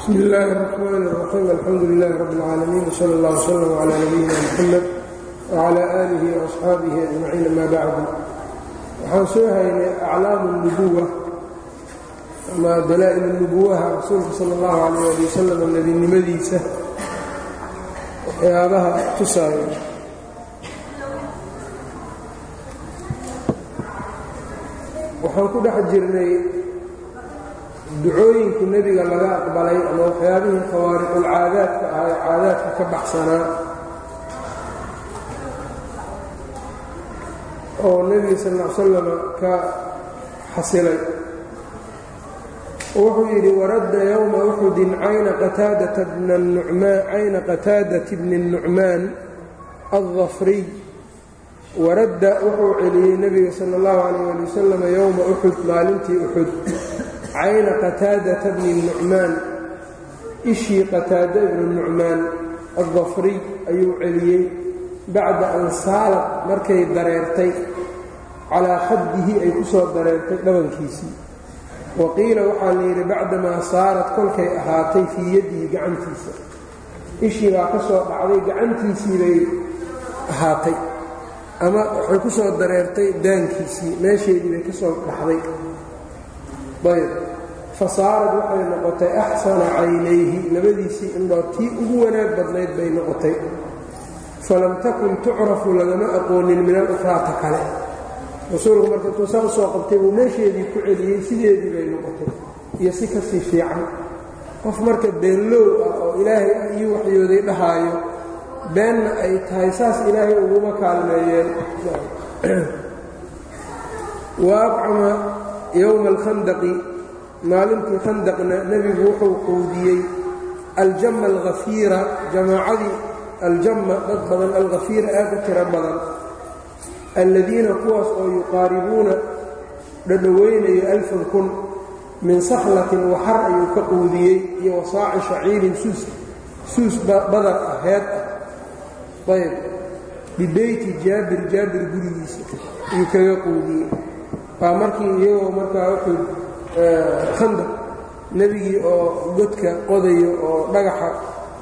bsmi illaahi الرaxmaan الraxiim alxamdu lilahi rab اlcaalamiin wsala اllah wslm cla nabiyina mxamed wcla aalihi وaصxaabihi ajmaciin ama bacdu waxaan soo haynay aclaamu اnubuwa ama dalaa'il nubuwaha rasuulka sal اllahu alayh ali wasalam nebinimadiisa waxyaabaha tusaaya waxaan ku dhex jirnay ducooyinkii nebiga laga aqbalay ama waxyaabihii khawaariqulcaadaadka ah ee caadaadka ka baxsanaa oo nebiga sal ll salam ka xasilay wuxuu yidhi waradda yowma uxudin cayna qataadata bna nucmaan cayna qataadati bni الnucmaan aldafriy waradda wuxuu celiyey nebiga sala اllahu calayh ali wasalam yowma uxud maalintii uxud cayna qataadata bni nucmaan ishii qataada ibnu nucmaan aldafriy ayuu celiyey bacda an saalad markay dareertay calaa khaddihi ay ku soo dareertay dhabankiisii wa qiila waxaa la yidhi bacdamaa saarat kolkay ahaatay fii yadihi gacantiisa ishii baa ka soo dhacday gacantiisii bay ahaatay ama waxay ku soo dareertay daankiisii meesheedii bay ka soo dhaxday ayb fa saarad waxay noqotay axsana caynayhi. Labadiisii indhood tii ugu wanaag badnayd bay noqotay. Falam takun tucrafu lagama aqoonin min alukhraata kale. Rasuulku marka intuu saa u soo qabtay buu meesheedii ku celiyey sideedii bay noqotay. Iyo si ka sii fiican. Qof marka beenlow ah oo ilaahay ii waxyooday dhahaayo beenna ay tahay saas ilaahay uguma kaalmeeyeen yowma alkhandaqi maalintii khandaqna nebigu wuxuu quudiyey aljamma alkhafiira jamaacadii aljamma dad badan alkhafiira aad u tiro badan alladiina kuwaas oo yuqaaribuuna dhadhoweynayo alfan kun min sakhlatin waxar ayuu ka quudiyey iyo wasaaci shaciirin suus suus badar ah heed ah. Ayb bibeyti jaabir jaabir gurigiisa ayuu kaga quudiyey waa markii iyagoo markaa wuxuu khandaq nebigii oo godka qodayo oo dhagaxa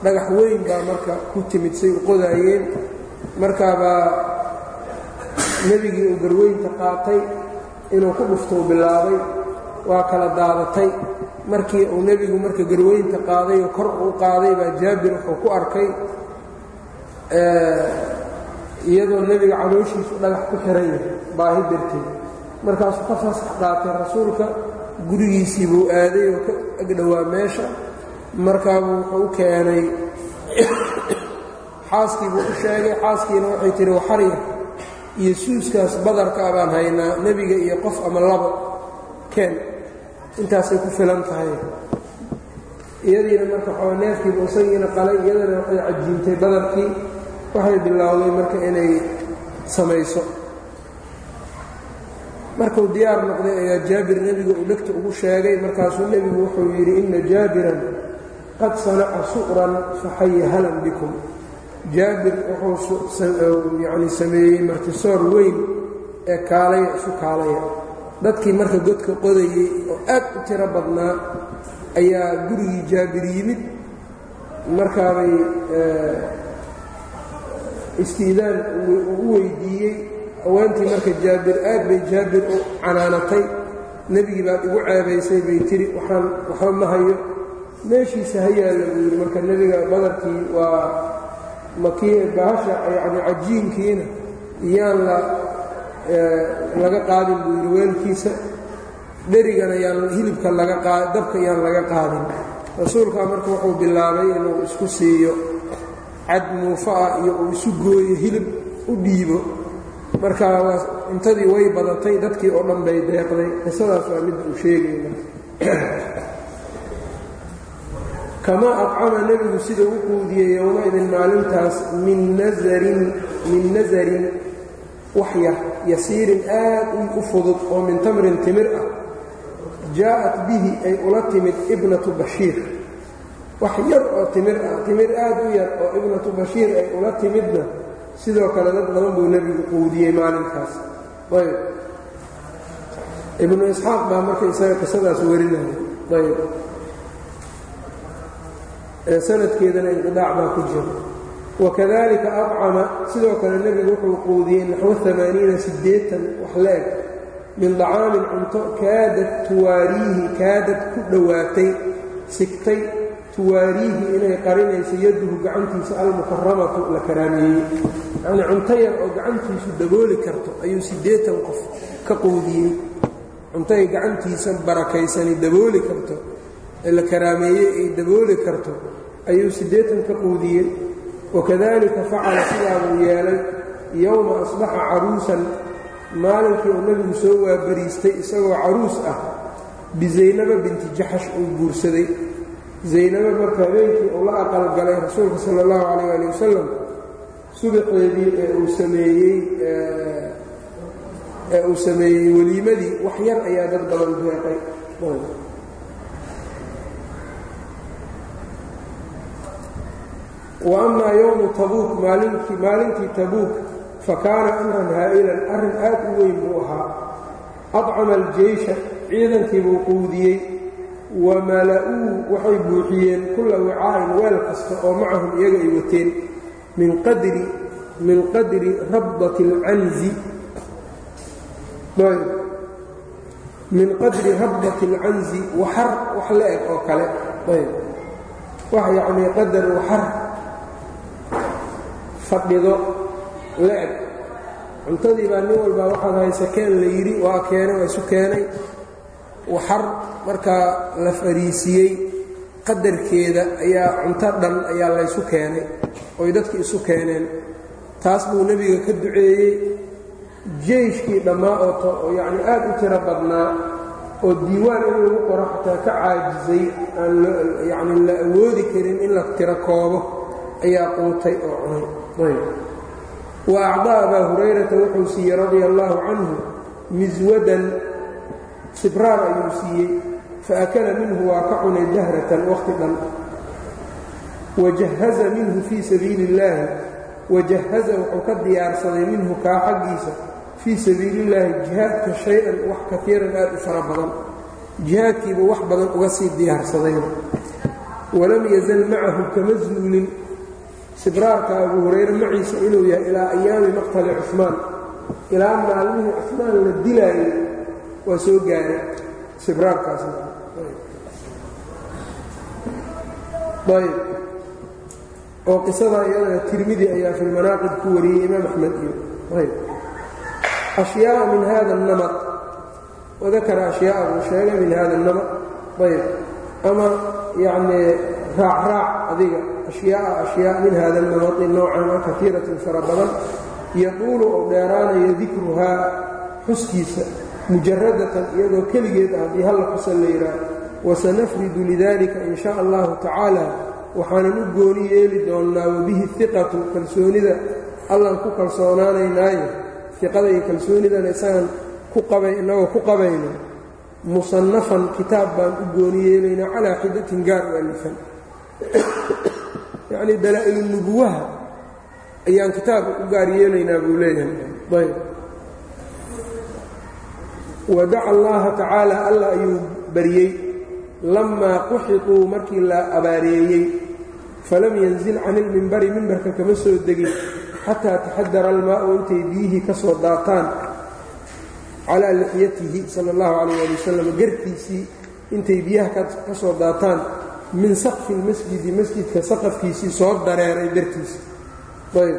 dhagax weyn baa marka ku timid say u qodaayeen. Markaabaa nebigii uu garweynta qaatay inuu ku dhuftou bilaabay waa kala daadatay. Markii uu nebigu marka garweynta qaaday oo kor uu qaaday baa jaabir wuxuu ku arkay iyadoo nebiga calooshiisu dhagax ku xiran yahay baahi darteed markaasuu ka fasax qaatay rasuulka gurigiisii buu aaday oo ka agdhowaa meesha. Markaabuu wuxuu u keenay xaaskii buu u sheegay xaaskiina waxay tihi waxarya iyo suuskaas badarkaa baan haynaa nebiga iyo qof ama labo keen intaasay ku filan tahay. Iyadiina marka xoo neefkiiba isagiina qalay iyadana waxay cajiintay badarkii waxay bilaawday marka inay samayso markuu diyaar noqday ayaa jaabir nebiga uu dhegta ugu sheegay markaasuu nebigu wuxuu yidhi inna jaabiran qad sanaca su'ran faxaya halan bikum. Jaabir wuxuu yacni sameeyey martisoor weyn ee kaalaya isu kaalaya. Dadkii marka godka qodayey oo aad u tiro badnaa ayaa gurigii jaabir yimid. Markaabay istiidaan u weydiiyey haweentii marka jaabir aad bay jaabir u canaanatay. Nebigii baad igu ceebaysay bay tiri waxaan waxba ma hayo. Meeshiisa ha yaalla buu yidhi marka nebiga badarkii waa makii bahasha yacni cajiinkiina yaan la laga qaadin buu yidhi weelkiisa. Dherigana yaan hilibka laga dabka yaan laga qaadin. Rasuulkaa marka wuxuu bilaabay inuu isku siiyo cad muufa ah iyo uu isu gooyo hilib u dhiibo markaa waa cuntadii way badatay dadkii oo dhan bay deeqday. Qisadaas waa midda uu sheegayna. Kamaa acama nebigu sida u quudiyey yowmaidin maalintaas min nasarin min nasarin wax yar yasiirin aad u fudud oo min tamrin timir ah. Jaa'at bihi ay ula timid ibnatu bashiir. Wax yar oo timir ah timir aad u yar oo ibnatu bashiir ay ula timidna sidoo kale dad badan buu nebigu quudiyey maalinkaas. Ayb. Ibnu isxaaq baa marka isaga qisadaas warinaya ayb. Sanadkeedana inqidaac baa ku jira. Wakadalika acama sidoo kale nebigu wuxuu quudiyey naxwo amaaniina siddeetan wax la-eg min dacaamin cunto kaadad tuwaariihi kaadad ku dhowaatay sigtay tuwaariihi inay qarinayso yaduhu gacantiisa almukaramatu la karaameeyey. Yacnii cunto yar oo gacantiisu dabooli karto ayuu siddeetan qof ka quudiyey. Cunto ay gacantiisa barakaysani dabooli karto ee la karaameeyey ay dabooli karto ayuu siddeetan ka quudiyey. Wakadalika facala sidaabuu yeelay yowma asbaxa caruusan maalinkii uu nebigu soo waabariistay isagoo caruus ah bisaynaba binti jaxash uu guursaday zaynaba marka habeenkii uu la aqalgalay rasuulka sala allahu calayh ali wasalam subaxeedii ee uu sameeyey ee uu sameeyey weliimadii wax yar ayaa dad badan deeqay wa amaa yowmu tabuuk maalinkii maalintii tabuuk fa kaana amran haa'ilan arrin aad u weyn buu ahaa. Adcama aljeysha ciidankii buu quudiyey wa mala-uu waxay buuxiyeen kulla wicaa'in weel kasta oo macahum iyaga ay wateen min qadri rabdati alcanzi min qadri rabdati alcanzi waxar wax la eg oo kale. Wax yacnii qadar waxar fadhido la eg. Cuntadii baa nin walbaa waxaad haysa keen la yidhi waa keenay waa isu keenay waxar markaa la fariisiyey qadarkeeda ayaa cunto dhan ayaa laysu keenay oy dadki isu keeneen. Taas buu nebiga ka duceeyey jeyshkii dhammaa oo yacni aad u tiro badnaa oo diiwaan in lagu qoro xataa ka caajisay aan yacni la awoodi karin in la tiro koobo ayaa quutay oo cunay. Wa acdaa abaa hurayrata wuxuu siiyey radia allaahu canhu miswadan sibraar ayuu siiyey faakala minhu waa ka cunay dahratan wakhti dhan. Wajahaza minhu fii sabiili illaahi wajahaza wuxuu ka diyaarsaday minhu kaa xaggiisa fii sabiili illaahi jihaadka shay-an wax kaiiran aad u fara badan. Jihaadkiibuu wax badan uga sii diyaarsadayna. Walam yazal macahu kama zuulin. Sibraarka abuu hurayre maciisa inuu yahay ilaa ayaami maqtali cusmaan ilaa maalmihii cusmaan la dilaayay waa soo gaaray ibraarkaasayb oo qisada iyadana tirmidi ayaa fi lmanaaqib ku wariyey imaam axmed iyo ayb. Ashyaaa min hada اnamad wadakara ashyaaa buu sheegay min hada اnamad ayb. Ama yacni raacraac adiga. Ashyaaa ashyaa min hada namadi noocan a fara badan. Yaquulu oo dheeraanayo dikruhaa xuskiisa mujaradatan iyadoo keligeed ah haddii halla xusan la yidhaah wasanafridu lidalika in sha allahu tacaala waxaanan u gooni yeeli doonnaa wabihi iqatu kalsoonida. Allaan ku kalsoonaanaynaayo iqada iyo kalsoonidana isagaan innagoo ku qabayno. Musannafan kitaab baan u gooni yeelaynaa calaa xidatin gaar u alifan. Yacnii nubuwaha ayaan kitaabka u gaar yeelaynaa buu leeyahay. Ayb wadaca allaha tacaala alla ayuu baryey lamaa quxituu markii la abaareeyey falam yanzil cani ilmimbari mimbarka kama soo degin xataa taxadara almaa'u intay biyihii ka soo daataan. Calaa lixyatihi sala allahu calayh ali wasalam garkiisii intay biyaha ka soo daataan. Min saqfi lmasjidi masjidka saqafkiisii soo dareeray dartiisa ayb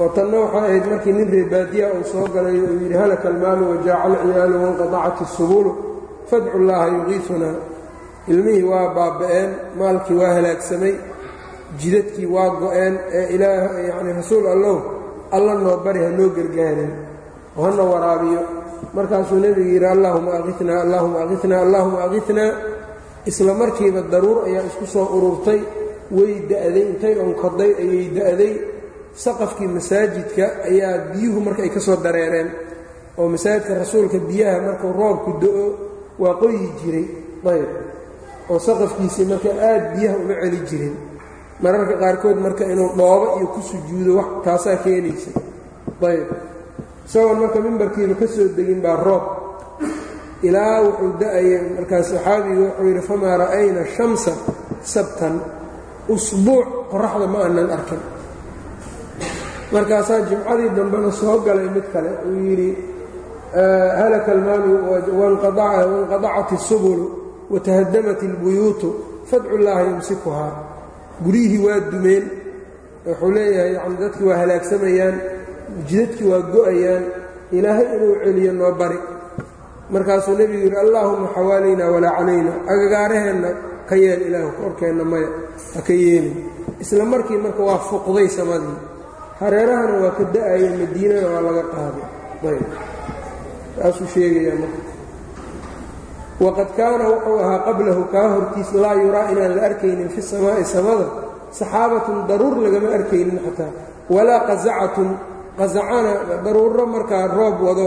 oo tanna waxaa ahayd markii nin reebaadiya uu soo galay uu yidhi halaka almaalu wajaaca alciyaalu wanqadacat isubulu fadcu llaaha yuqiifunaa ilmihii waa baaba'een maalkii waa halaagsamay jidadkii waa go'een ee ilaah yacni rasuul allow alla noo bari ha noo gargaarin oo hana waraabiyo. Markaasuu nebigu yidhi allaahuma aqitnaa allaahuma aqitnaa allaahuma aqitnaa isla markiiba daruur ayaa isku soo ururtay way da'day intay onkoday ayay da'day saqafkii masaajidka ayaa biyuhu marka ay ka soo dareereen oo masaajidka rasuulka biyaha markuu roobku do-o waa qoyi jiray ayb oo saqafkiisii marka aad biyaha uma celi jirin. Mararka qaarkood marka inuu dhoobo iyo ku sujuudo wax taasaa keenaysa ayb isagoon marka mimbarkiiba ka soo degin baa roob. Ilaa wuxuu da'ayay markaas saxaabigu wuxuu yidhi famaa ra'ayna shamsa sabtan usbuuc qoraxda ma aanan arkin markaasaa jimcadii dambena soo galay mid kale uu yidhi halaka almaalu wanqadacat isubulu watahadamat اlbuyuutu fadcu llaahi yumsikuhaa. Guryihii waa dumeen wuxuu leeyahay yani dadkii waa halaagsamayaan jidadkii waa go'ayaan ilaahay inuu celiyo noo bari. Markaasuu nebigu yidhi allaahuma xawaalaynaa walaa calayna agagaaraheenna ka yeel ilaahu korkeenna maya ha ka yeelin. Isla markii marka waa fuqday samadii hareerahana waa ka da'aya madiinana waa laga qaaday. Ayb. Taasuu sheegayaa marka. Waqad kaana wuxuu ahaa qablahu kaa hortiis laa yuraa inaan la arkaynin fi samaa'i samada saxaabatun daruur lagama arkaynin xataa. Walaa qasacatun qasacana daruuro markaa roob wado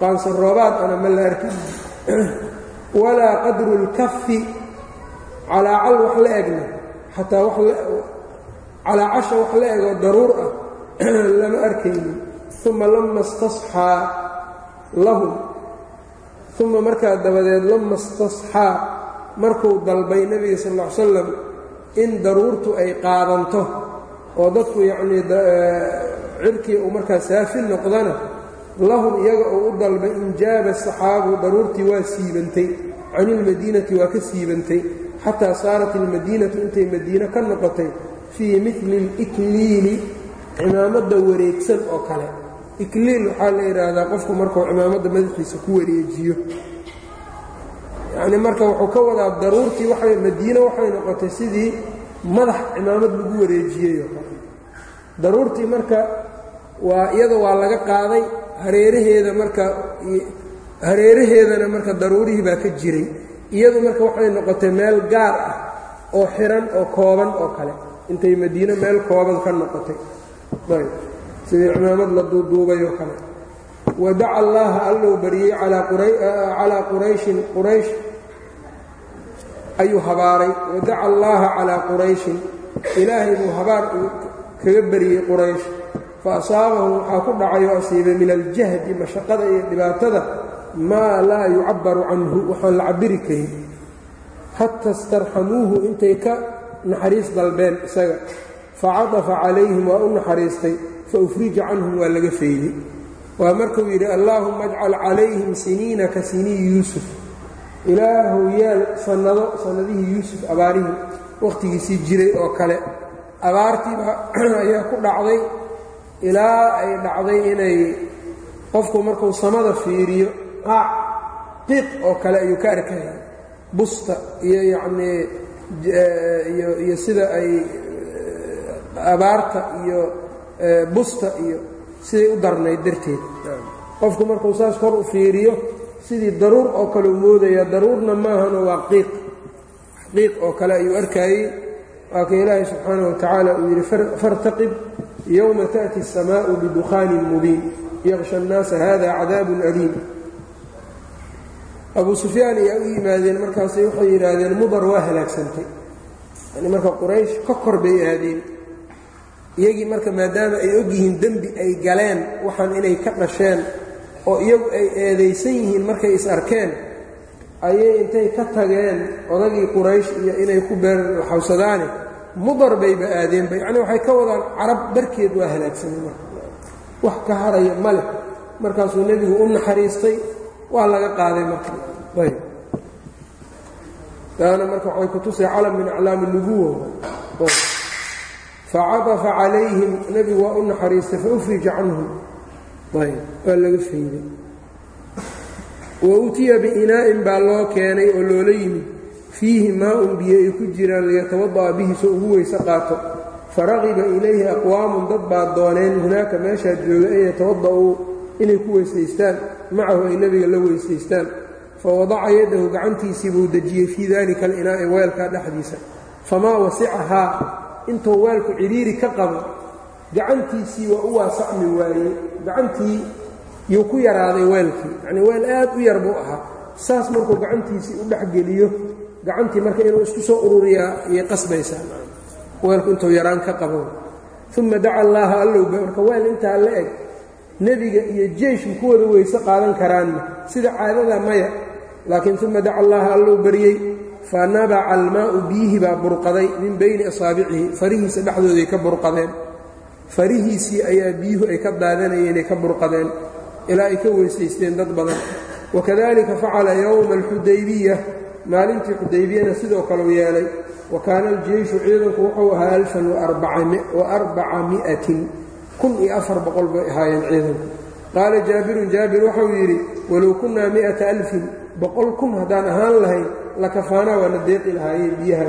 qaansan roobaad ana ma la arkin. Walaa qadru اlkafi calaacal wax la egna xataa calaacasha wax la egoo daruur ah lama arkaynin uma lama istasxaa lahum. Uma markaa dabadeed lama istasxaa markuu dalbay nebiga sal ll ly slam in daruurtu ay qaadanto oo dadku yacnii cirkii uu markaa saafi noqdana lahum iyaga uu u dalbay injaaba saxaabu daruurtii waa siibantay. Can ilmadiinati waa ka siibantay. Xataa saarat ilmadiinatu intay madiine ka noqotay fii mili اlikliili cimaamadda wareegsan oo kale. Ikliil waxaa la yidhaahdaa qofku markuu cimaamadda madaxiisa ku wareejiyo. Yacnii marka wuxuu ka wadaa daruurtii waxay madiine waxay noqotay sidii madax cimaamad lagu wareejiyey oo kale daruurtii marka waa iyada waa laga qaaday hareeraheeda marka hareeraheedana marka daruurihii baa ka jiray. Iyadu marka waxay noqotay meel gaar ah oo xiran oo kooban oo kale. Intay madiine meel kooban ka noqotay sidii cimaamad la duuduubay oo kale. Wadaca allaaha allou baryey calaa qurayshin quraysh ayuu habaaray. Wadaca allaaha calaa qurayshin ilaahay buu habaar kaga baryey quraysh. Fa asaabahum waxaa ku dhacay oo asiibay min aljahdi mashaqada iyo dhibaatada maa laa yucabbaru canhu waxaan la cabiri karin. Xata istarxamuuhu intay ka naxariis dalbeen isaga facadafa calayhim waa u naxariistay fa ufrija canhum waa laga fayday waa markuu yidhi allaahumma ajcal calayhim siniina ka siniyi yuusuf. Ilaahu yeel sannado sannadihii yuusuf abaarihii wakhtigiisii jiray oo kale. Abaartiiba ayaa ku dhacday ilaa ay dhacday inay qofku markuu samada fiiriyo qaac qiiq oo kale ayuu ka arkaya busta iyo yacnii iyo sida ay abaarta iyo busta iyo siday u darnayd darteed qofku markuu saas kor u fiiriyo sidii daruur oo kale u moodaya daruurna maahano waa qiiq qiiq oo kale ayuu arkayey waa ka ilaahay subxaana wa tacaala uu yidhi fartaqib yowma ta'ti الsamaa'u bidukhaanin mubiin yaqsha الnaasa hada cadaabun aliim abuu sufyaan ayaa u yimaadeen markaasay waxay yidhaahdeen mudar waa halaagsantay yani marka quraysh ka kor bay aadeen iyagii marka maadaama ay ogyihiin dembi ay galeen waxaan inay ka dhasheen oo iyagu ay eedaysan yihiin markay is arkeen ayay intay ka tageen odagii quraysh iyo inay ku beerxawsadaane mudar bayba aadeenba yacni waxay ka wadaan carab darkeed waa halaagsanay marka. Wax ka haraya ma leh. Markaasuu nebigu u naxariistay waa laga qaaday marka. Ayb. Taana marka waxay ku tusay calam min aclaami nubuwa facadafa calayhim nebigu waa u naxariistay faufrija canhum ayb waa laga fayday wa utiya biinaa'in baa loo keenay oo loola yimid fiihi maa-un biyo ay ku jiraan liyatawada'a bihi soo ugu weyse qaato faraqiba ilayhi aqwaamun dad baa dooneen hunaaka meeshaa jooga an yatawada'uu inay ku weysaystaan macahu ay nebiga la weysaystaan fa wadaca yaddahu gacantiisii buu dejiyey fii dalika alinaa'i weelkaa dhexdiisa famaa wasicahaa intuu weelku cidhiiri ka qabo gacantiisii waa u waasacmi waayey gacantii yuu ku yaraaday weelkii yacnii weel aad u yar buu ahaa. Saas markuu gacantiisii u dhexgeliyo gacantii marka inuu isku soo ururiyaa ayay qasbaysaa. Weelku intuu yaraan ka qabo. Uma daca allaaha allowba marka weel intaa la eg nebiga iyo jeeshku ku wada weyse qaadan karaanna. Sida caadada maya laakiin uma daca allaaha allow baryey fa nabaca almaa'u biyihii baa burqaday min bayni asaabicihi farihiisa dhexdooday ka burqadeen. Farihiisii ayaa biyuhu ay ka daadanayeenay ka burqadeen. Ilaa ay ka weysaysteen dad badan. Wakadalika facala yowma alxudaybiya maalintii xudaybiyana sidoo kaleu yeelay. Wa kaana aljeyshu ciidanku wuxuu ahaa alfan waarbaca mi'atin. Kun iyo afar boqol bay ahaayeen ciidanku. Qaala jaabirun jaabir wuxuu yidhi walow kunnaa mi'ata alfin boqol kun haddaan ahaan lahayn lakafaanaa waana deeqi lahaayeen biyaha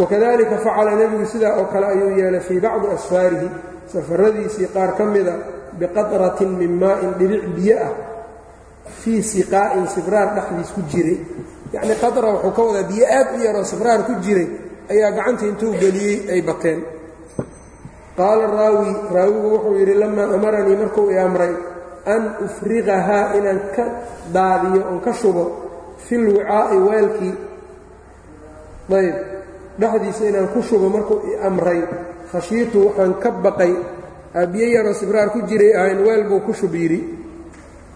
wakadalika facala nebigu sidaa oo kale ayuu yeelay fii bacdi asfaarihi safaradiisii qaar ka mida biqatratin min maa'in dhibic biyo ah fii siqaa'in sibraar dhexdiis ku jiray. Yacnii qatra wuxuu ka wadaa biyo aad u yaroo sibraar ku jiray ayaa gacanta intuu geliyey ay bateen. Qaala raawi raawigu wuxuu yidhi lamaa amaranii markuu i amray an ufriqahaa inaan ka daadiyo oon ka shubo fil wicaa'i weelkii ayb dhexdiisa inaan ku shubo markuu i amray khashiitu waxaan ka baqay biyo yaroo sibraar ku jiray ahayn weel buu ku shub yidhi.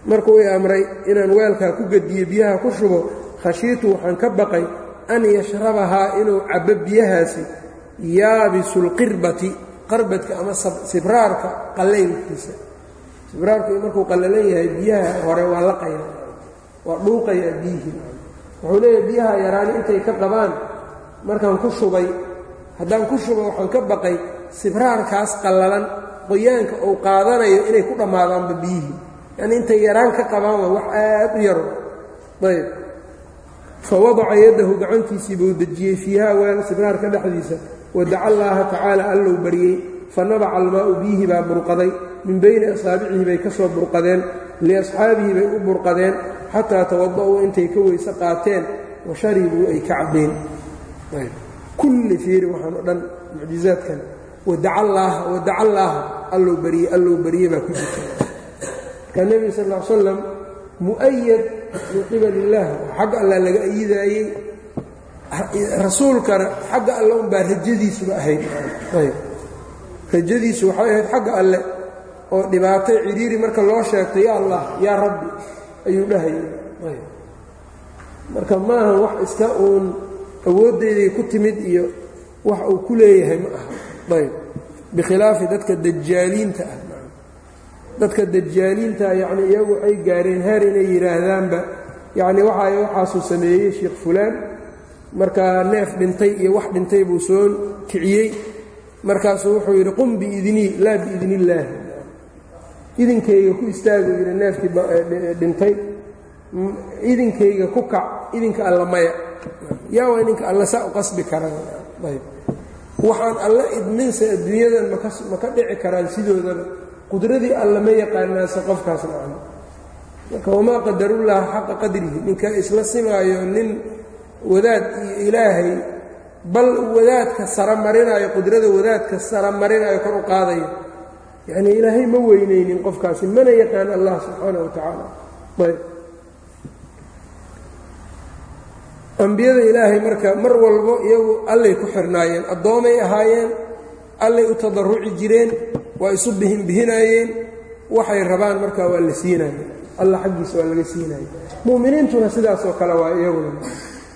Markuu i amray inaan weelkaa ku gediyo biyaha ku shubo khashiitu waxaan ka baqay an yashrabahaa inuu cabbo biyahaasi yaabisulqirbati qarbadka ama sibraarka qallaylkiisa sibraarku markuu qallalan yahay biyaha hore waa laqaya waa dhuuqaya biyihii wuxuu leeyahay biyaha yaraani intay ka qabaan. Markaan ku shubay haddaan ku shubo waxaan ka baqay sibraarkaas qallalan qoyaanka uu qaadanayo inay ku dhammaadaanba biyihii yacnii intay yaraan ka qabaan waa wax aad u yaro ayb. Fa wadaca yaddahu gacantiisii buu dejiyey fiiha weel sibraarka dhexdiisa. Wadaca allaaha tacaala allou baryey fa nabaca almaa'u biyihii baa burqaday. Min bayni asaabicihi bay ka soo burqadeen liasxaabihi bay u burqadeen xataa tawada'uu intay ka weyse qaateen wa sharibuu ay ka cabbeen kulli fiiri waxaan o dhan mucjizaadkan wadaca allaaha wadaca allaaha allow barye allow barye baa ku jirta marka nebiga sal ll ly slam mu'ayad min qibal illaah xagga allah laga ayidaayey rasuulkana xagga alle unbaa rajadiisuba ahayd. Rajadiisu waxay ahayd xagga alle oo dhibaato cidhiiri marka loo sheegto yaa allah yaa rabbi ayuu dhahayay marka maaha wax iska uun awooddeeday ku timid iyo wax uu ku leeyahay ma aha. Ayb. Bikhilaafi dadka dajaaliinta ah dadka dajaaliinta yacni iyagu waxay gaareen heer inay yidhaahdaanba yacni waxay waxaasuu sameeyey sheikh fulaan markaa neef dhintay iyo wax dhintay buu soo kiciyey. Markaasuu wuxuu yidhi qum biidnii laa biidni illaahi idinkayga ku istaagu yidhi neefkii dhintay idinkayga ku kac idinka alla maya. Yaa waa idinka alla saa u qasbi karaan. Ayb. Waxaan alla idminsa adduunyadan ma ka dhici karaan sidoodaba qudradii alla ma yaqaanaase qofkaas macno marka wamaa qadarullaaha xaqa qadrihi. Ninka isla simaayo nin wadaad iyo ilaahay bal wadaadka sara marinayo qudrada wadaadka sara marinayo kor u qaadayo yacnii ilaahay ma weynaynin qofkaasi mana yaqaan allah subxaana wa tacaala. Ayb. Ambiyada ilaahay marka mar walbo iyagu allay ku xirnaayeen addoomay ahaayeen allay u tadarruci jireen waa isu bihinbihinaayeen waxay rabaan marka waa la siinaya alla xaggiisa waa laga siinaya mu'miniintuna sidaasoo kale waa iyaguna.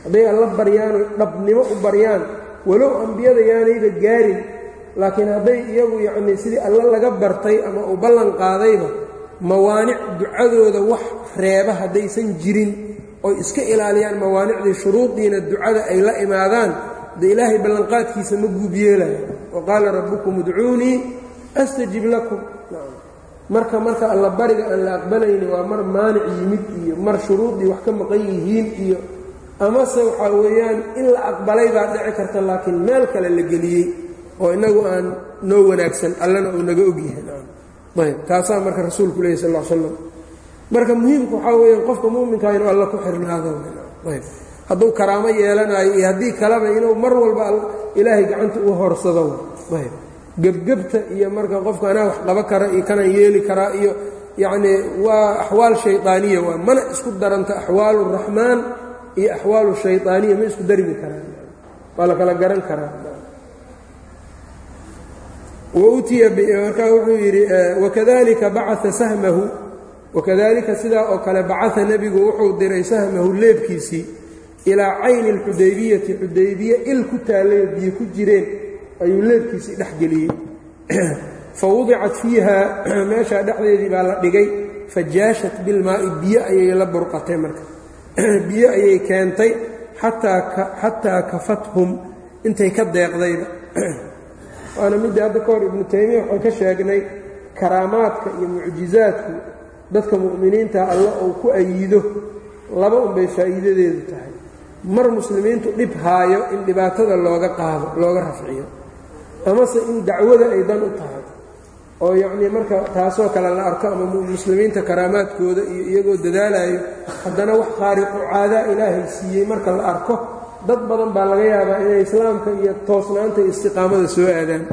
Hadday alla baryaan dhabnimo u baryaan walow ambiyada yaanayba gaarin laakiin hadday iyagu yacnii sidii alla laga bartay ama uu ballan qaadayba mawaanic ducadooda wax reeba haddaysan jirin oy iska ilaaliyaan mawaanicdii shuruudiina ducada ay la imaadaan de ilaahay ballanqaadkiisa ma guub yeelaya wa qaala rabbukum udcuunii astajib lakum. Marka marka alla bariga aan la aqbalayni waa mar maanic yimid iyo mar shuruudii wax ka maqan yihiin iyo amase waxaa weeyaan in la aqbalay baa dhici karta laakiin meel kale la geliyey oo innagu aan noo wanaagsan allana uu naga ogyahay taasaa marka rasuulku lehy sal slam marka muhiimku waxaa weeyaan qofka mu'minkaa inuu alla ku xirnaado hadduu karaamo yeelanayo iyo haddii kaleba inuu mar walba ilaahay gacanta u horsado gebgebta iyo marka qofka anaa wax qaba kara iyo kanaan yeeli karaa iyo yacnii waa axwaal shaydaaniya waa mana isku daranta axwaalu raxmaan iyo axwaalu shaydaaniya ma isku darmi karaan. Waa la kala garan karaa wautiya markaa wuxuu yidhi wakadalika bacaa sahmahu. Wakadalika sidaa oo kale bacaa nebigu wuxuu diray sahmahu leebkiisii ilaa cayni alxudaybiyati xudaybiye il ku taallay biyo ku jireen ayuu leebkiisii dhex geliyey. Fa wudicat fiiha meeshaa dhexdeedii baa la dhigay fajaashat bilmaa'i biyo ayay la burqatay marka. Biyo ayay keentay xataa kafathum intay ka deeqdayba waana midda hadda ka hor ibnu taymiya waxaan ka sheegnay karaamaadka iyo mucjizaadku dadka mu'miniinta alla uu ku ayido. Laba unbay faa'iidadeedu tahay. Mar muslimiintu dhib haayo in dhibaatada looga qaado looga rafciyo. Amase in dacwada ay dan u tahay. Oo yacnii marka taasoo kale la arko ama muslimiinta karaamaadkooda iyo iyagoo dadaalayo haddana wax khaariqu caadaa ilaahay siiyey marka la arko dad badan baa laga yaabaa inay islaamka iyo toosnaanta istiqaamada soo aadaan.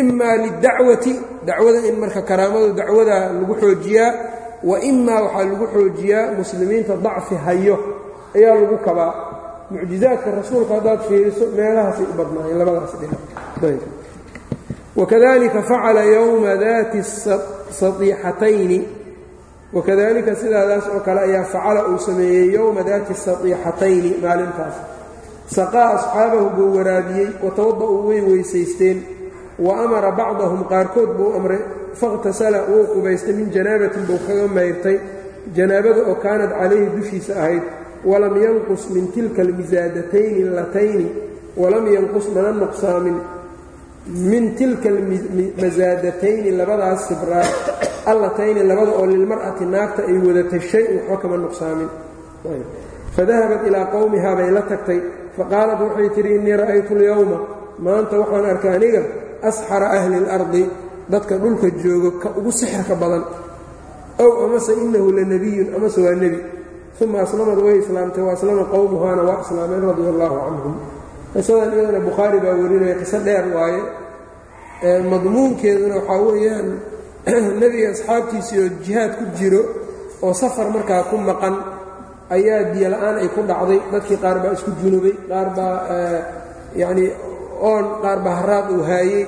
Imaa lidacwati dacwada in marka karaamadu dacwada lagu xoojiyaa wa imaa waxaa lagu xoojiyaa muslimiinta dacfi hayo ayaa lagu kabaa. Mucjizaadka rasuulka haddaad fiiriso meelahaasay u badnaayeen labadaas dhinac facala yowma daati saiixatayni wakadalika sidaadaas oo kale ayaa facala uu sameeyey yowma daati satiixatayni maalintaas saqaa asxaabahu buu waraabiyey watawada-uu way weysaysteen wa amara bacdahum qaarkood buu amray fakhtasala wuu qubaystay min janaabatin buu kaga mayrtay janaabada oo kaanad calayhi dushiisa ahayd walam yanqus min tilka almisaadatayni allatayni walam yanqus mana nuqsaamin min tilka almasaadatayni labadaas sibraa allatayni labada oo lilmar'ati naagta ay wadatay shay-un waxba kama nuqsaamin. Fadahabat ilaa qowmihaa bay la tagtay faqaalat waxay tidhi innii ra'aytu alyowma maanta waxaan arkay aniga asxara ahli اlardi dadka dhulka joogo ka ugu sixirka badan. Ow amase inahu lanebiyun amase waa nebi. Uma aslamad way islaamtay wa aslama qowmuhaana waa islaameen radia allaahu canhum. Qisadan iyadana bukhaari baa warinaya qiso dheer waaye. Madmuunkeeduna waxaa weeyaan nebiga asxaabtiisii oo jihaad ku jiro oo safar markaa ku maqan ayaa biyo la'aan ay ku dhacday. Dadkii qaar baa isku junubay qaar baa yacnii oon qaar baa haraad uu haayey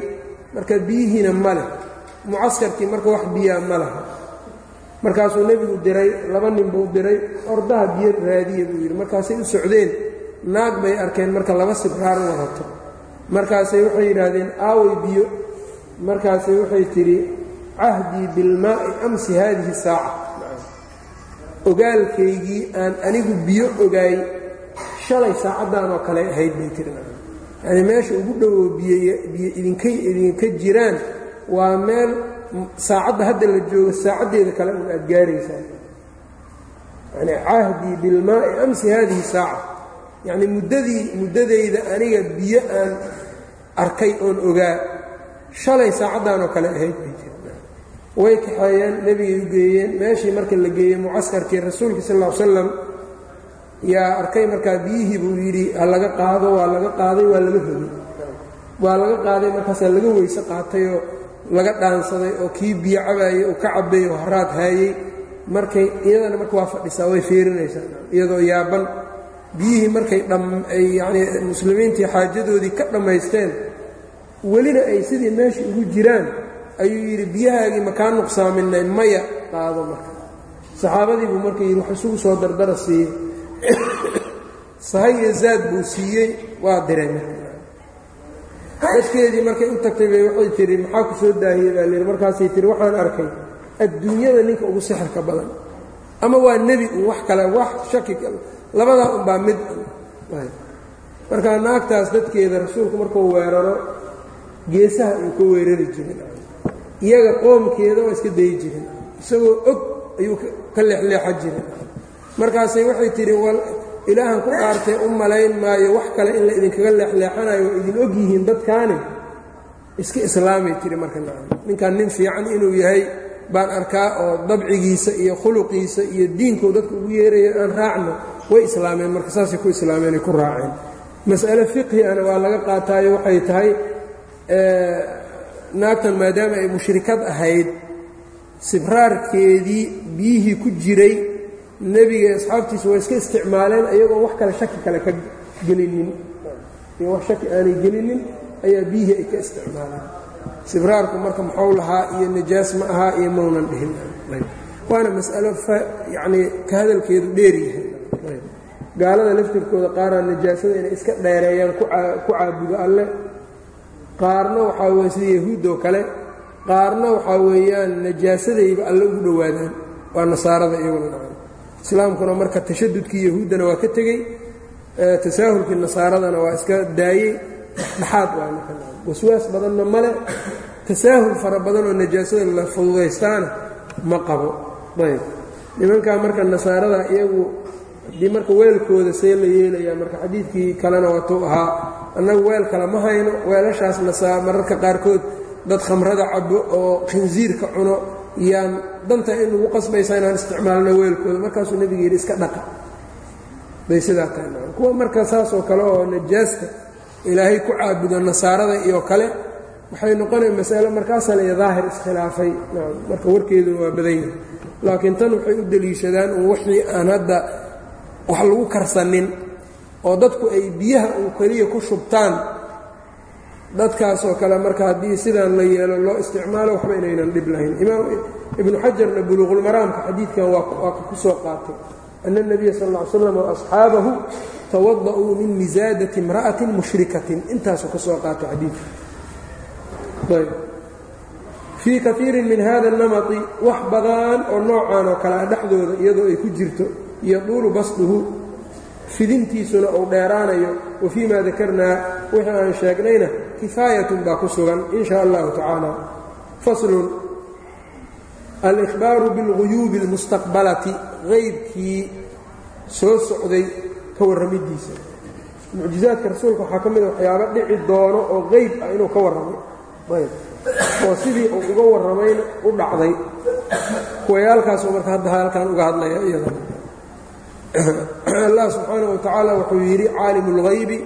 marka biyihiina ma leh. Mucaskarkii marka wax biyaa ma laha. Markaasuu nebigu diray laba nin buu diray ordaha biyo raadiya buu yidhi. Markaasay u socdeen naag bay arkeen marka laba sibraar wadato. Markaasay waxay yidhaahdeen aaway biyo. Markaasay waxay tidhi cahdii bilmaa'i amsi haadihi saaca ogaalkaygii aan anigu biyo ogaay shalay saacaddan oo kale ahayd bay tiri yacni meesha ugu dhowoo biyo biyo idinka jiraan waa meel saacadda hadda la joogo saacaddeeda kale un aad gaaraysaa. Yacni cahdii bilmaa'i amsi haadihi saaca. Yacni muddadii muddadayda aniga biyo aan arkay oon ogaa shalay saacaddan oo kale ahayd bay way kaxeeyeen nebigay u geeyeen meeshii marka la geeyey mucaskarkii rasuulka sal ll slam yaa arkay markaa biyihii buu yidhi ha laga qaado waa laga qaaday waa laga hogay waa laga qaaday markaasaa laga weyse qaatay oo laga dhaansaday oo kii biyo cabaayey uu ka cabay oo haraad haayey markay iyadana marka waa fadhisaa way fiirinaysaa. Iyadoo yaaban biyihii markay ay yacnii muslimiintii xaajadoodii ka dhammaysteen welina ay sidii meesha ugu jiraan ayuu yidhi biyahaagii makaa nuqsaaminay? Maya qaado marka. Saxaabadii buu marka yidhi wax isugu soo dardara siiyey. Sahay zaad buu siiyey waa diray marka. Dadkeedii markay u tagtay bay waxay tihi maxaa ku soo daahiyey? Baa layidhi markaasay tihi waxaan arkay adduunyada ninka ugu sixirka badan. Ama waa nebi un wax kale wax shaki labadaa unbaa mid markaa naagtaas dadkeeda rasuulku markuu weeraro geesaha ayuu ka weerari jirin iyaga qoomkeeda waa iska dayi jirin. Isagoo og ayuu ka leexleexa jirin. Markaasay waxay tidhi ilaahan ku dhaartay u malayn maayo wax kale in la idinkaga leexleexanayo waa idin og yihiin dadkaani. Iska islaamay tiri marka ninkan nin fiican inuu yahay baan arkaa oo dabcigiisa iyo khuluqiisa iyo diinkuu dadka ugu yeeraya aan raacno way islaameen. Marka saasay ku islaameenay ku raaceen. Mas'ale fiqhi ana waa laga qaataayo waxay tahay naagtan maadaama ay mushrikad ahayd sibraarkeedii biyihii ku jiray nebiga asxaabtiisa waa iska isticmaaleen iyagoo wax kale shaki kale ka gelinin. Iyo wax shaki aanay gelinin ayaa biyihii ay ka isticmaaleen. Sibraarku marka muxuu lahaa iyo nijaas ma ahaa iyo maunan dhihin. Waana mas'alo yacnii ka hadalkeedu dheer yahay. Gaalada laftirkooda qaarna najaasada inay iska dheereeyaan ku caabudo alle qaarna waxaa weye sida yahuuddoo kale qaarna waxaa weeyaan najaasadayba alle ugu dhowaadaan waa nasaarada iyaguna dhacan islaamkuna marka tashadudkii yahuuddana waa ka tegey tasaahulkii nasaaradana waa iska daayey dhexdhexaad waa waswaas badanna male tasaahul fara badan oo najaasada la fududaystaana ma qabo. Ayb nimankaa marka nasaarada iyagu haddii marka weelkooda see la yeelayaa marka xadiidkii kalena watuu ahaa annagu weel kale ma hayno weelashaas nasaa mararka qaarkood dad khamrada cabo oo khinsiirka cuno yaan danta in lagu qasbaysaa inaan isticmaalno weelkooda. Markaasuu nebiga yidhi iska dhaqa. Bay sidaa tahay kuwa marka saasoo kale oo najaasta ilaahay ku caabudo nasaarada iyo kale waxay noqonaya masale markaasaa laya daahir iskhilaafay marka warkeeduna waa badan yahay. Laakiin tan waxay u deliishadaan wixii aan hadda wax lagu karsanin oo dadku ay biyaha uu keliya ku shubtaan. Dadkaasoo kale marka haddii sidaan la yeelo loo isticmaalo waxba inaynan dhib lahayn. Imaam ibnu xajarna buluuqulmaraamka xadiidkan waa ku soo qaatay. Ana اnabiya sal ll ly slam waasxaabahu tawada'uu min misaadati imra'atin mushrikatin. Intaasuu ka soo qaatay xadiidka ayb. Fii kaiirin min hada اnamati wax badan oo noocan oo kale a dhexdooda iyadoo ay ku jirto yaduulu basduhu fidintiisuna uu dheeraanayo wa fii ma dakarnaa wixii aan sheegnayna kifaayatun baa ku sugan in sha allahu tacaala. Faslun alihbaaru biاlguyuubi اlmustaqbalati qaybkii soo socday ka warramidiisa. Mucjizaadka rasuulka waxaa ka mida waxyaabo dhici doono oo qeyb ah inuu ka warramay. Oo sidii uu uga warramayna u dhacday. Kuwayaalkaasuu marka hadda halkan uga hadlaya iyada allah subxaanaه wa tacaala wuxuu yidhi caalimu اlغaybi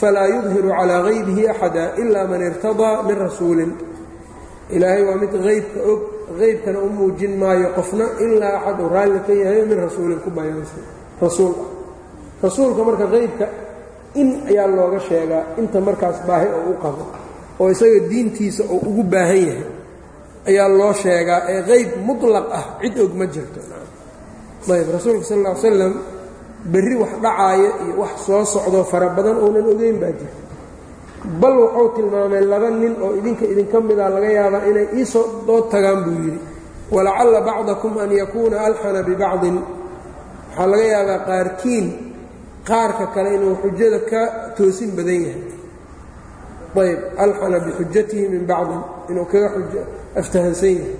falaa yudhiru calىa haybihi axada ila man irtadaa min rasuulin ilaahay waa mid haybka og haybkana u muujin maayo qofna ilaa axad uu raalli ka yahay min rasuulin ku bayaansan rasuul ah rasuulka marka haybka in ayaa looga sheegaa inta markaas baahi oo u qabo oo isaga diintiisa oo ugu baahan yahay ayaa loo sheegaa ee hayb muطlaq ah cid og ma jirto ayb rasuulka sal ly slam berri wax dhacaaya iyo wax soo socdo fara badan uunan ogeyn baa jirta bal wuxuu tilmaamay laba nin oo idinka idinka mida laga yaabaa inay iisoo dood tagaan buu yidhi walacalla bacdakum an yakuuna alxana bibacdin. Waxaa laga yaabaa qaarkiin qaarka kale inuu xujada ka toosin badan yahay. Ayb alxana bixujatihi min bacdin inuu kaga aftahansan yahay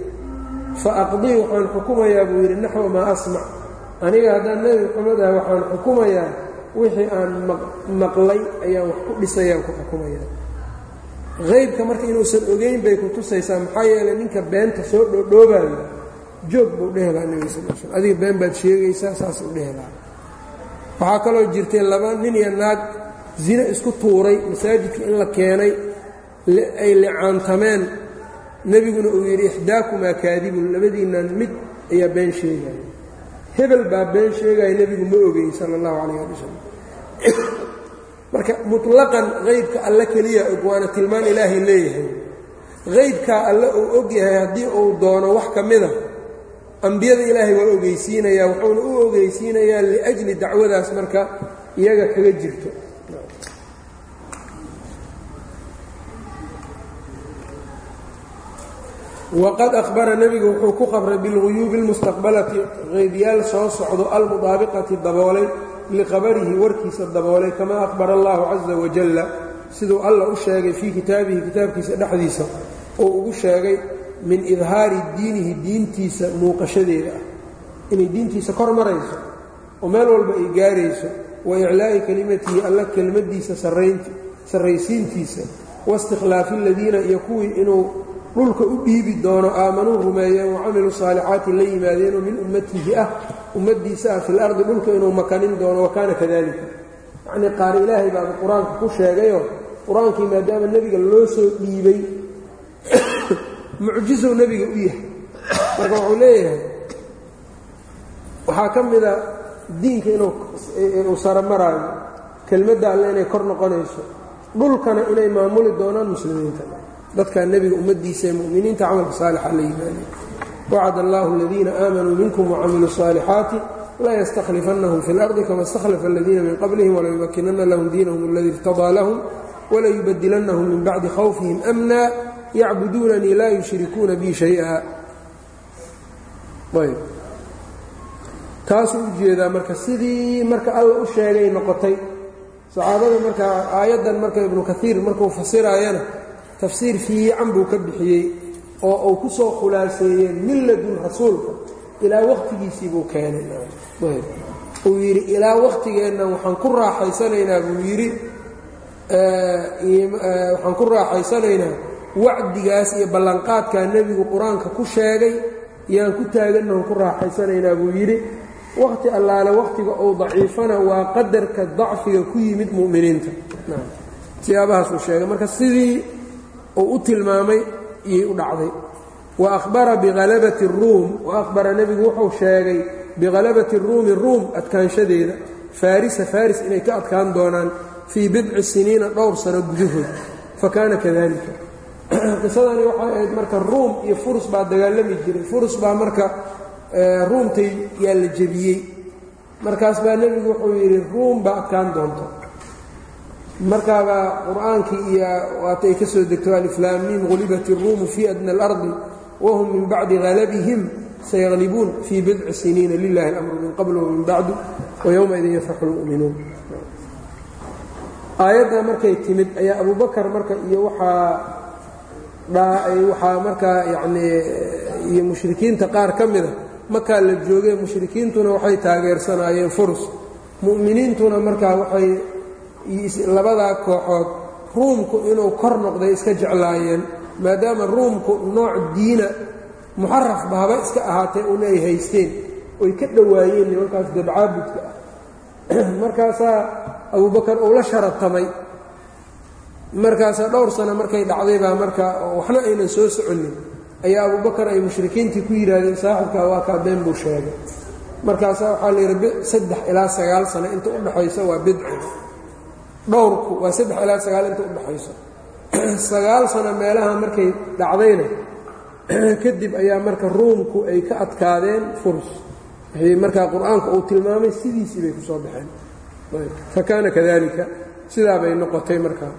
fa aqdii waxaan xukumayaa buu yidhi naxwa maa asmac. Aniga haddaan nebi maxamed ah waxaan xukumayaa wixii aan maqlay ayaan wax ku dhisayaan ku xukumayaa. Haybka marka inuusan ogeyn bay ku tusaysaa maxaa yeelay ninka beenta soo dhoodhoobayo joog buu dhehelaa nebiga sal sl adiga been baad sheegaysaa saasuu dhehelaa waxaa kaloo jirtay laba nin iyo naag zine isku tuuray masaajidka in la keenay ay licaantameen nebiguna uu yidhi ixdaakumaa kaadibun. Labadiinnan mid ayaa been sheegaya. Hebel baa been sheegaya nebigu ma ogeyn sala allahu calayh ali wasalam marka mutlaqan haybka alle keliya og waana tilmaan ilaahay leeyahay. Haybkaa alle uu og yahay haddii uu doono wax ka mida ambiyada ilaahay waa ogeysiinayaa wuxuuna u ogeysiinayaa liajli dacwadaas marka iyaga kaga jirto waqad ahbara nebigu wuxuu ku qabray bilguyuubi اlmustaqbalati qaybyaal soo socdo almudaabiqati daboolay liqabarihi warkiisa daboolay kamaa ahbara allahu caza wajalla siduu alla u sheegay fii kitaabihi kitaabkiisa dhexdiisa uu ugu sheegay min idhaari diinihi diintiisa muuqashadeeda ah inay diintiisa kor marayso oo meel walba ay gaarayso wa iclaa'i kelimatihi alla kelmaddiisa sarraysiintiisa waistikhlaafi aladiina iyo kuwii inuu dhulka u dhiibi doono aamanuu rumeeyeen wacamiluu saalixaati la yimaadeenoo min ummatihi ah ummaddiisa ah fil ardi dhulka inuu makanin doono wa kaana kadalika yacnii qaar ilaahay baaba qur'aanka ku sheegayoo qur'aankii maadaama nebiga loo soo dhiibay mucjizow nebiga u yahay. Marka wuxuu leeyahay waxaa ka mida diinka inuu saro maraayo kelmadda alle inay kor noqonayso dhulkana inay maamuli doonaan muslimiinta dadka nebiga ummaddiisa ee muminiinta camalka saalixa la yimaadeen wacad allaahu aladiina aamanuu minkum wacamiluu saalixaati la ystakhlifannahum fi اlardi kama istakhlafa aladiina min qablihim walayumakinana lahum diinahum aladii irtadaa lahum walayubadilanahum min bacdi khawfihim amna yacbuduunanii laa yushrikuuna bi shaya. Ayb. Taasuu u jeedaa marka sidii marka alla u sheegay noqotay. Saxaabada marka aayaddan marka ibnu kaiir markuu fasirayana tafsiir fiican buu ka bixiyey oo uu ku soo khulaaseeyey milladun rasuulka. Ilaa wakhtigiisii buu keenay. Uu yidhi ilaa wakhtigeenna waxaan ku raaxaysanaynaa buu yidhi. Waxaan ku raaxaysanaynaa wacdigaas iyo ballanqaadkaa nebigu qur'aanka ku sheegay. Yaan ku taagannahan ku raaxaysanaynaa buu yidhi. Wakhti allaale wakhtiga uu daciifana waa qadarka dacfiga ku yimid mu'miniinta. Siyaabahaasuu sheegay. Marka sidii uu u tilmaamay iyay u dhacday. Wa ahbara bihalabati ruum wa ahbara nebigu wuxuu sheegay bihalabati ruumi ruum adkaanshadeeda. Farisa faris inay ka adkaan doonaan fii bidci siniina dhowr sano gudahood. Fa kaana kadalika qisadani waxay ahayd marka ruum iyo furus baa dagaalami jiray. Furus baa marka ruumtay yaa la jebiyey. Markaas baa nebigu wuxuu yidhi ruum baa adkaan doonto markaabaa qur'aankii iyo waatay ka soo degto aliflaamiim gulibat iruumu fii adna alardi wahum min bacdi halabihim sayaqlibuun fii bidci siniina lilahi اlamru min qabl wamin bacdu wayowmaidin yafraxu lmu'minuun aayaddaa markay timid ayaa abubakar marka iyo waxaa waxaa markaa yanii iyo mushrikiinta qaar ka mida makaa la joogee mushrikiintuna waxay taageersanaayeen furus mu'miniintuna markaa waxay labadaa kooxood ruumku inuu kor noqday iska jeclaayeen maadaama ruumku nooc diina muxaraf bahaba iska ahaatee un ay haysteen oy ka dhowaayeen nimankaas dabcaabudka ah. Markaasaa abubakar uu la sharatamay markaasaa dhowr sano markay dhacday baa marka waxna aynan soo soconin ayaa abubakar ay mushrikiintii ku yidhaahdeen saaxibkaa waa kaa been buu sheegay. Markaasaa waxaa la yidhi saddex ilaa sagaal sano inta u dhaxayso waa bidci dhowrku waa saddex ilaa sagaal inta u dhaxayso. Sagaal sano meelaha markay dhacdayna kadib ayaa marka ruumku ay ka adkaadeen furs. Wixii markaa qur'aanku uu tilmaamay sidiisii bay ku soo baxeen. Fa kaana kadalika sidaa bay noqotay markaa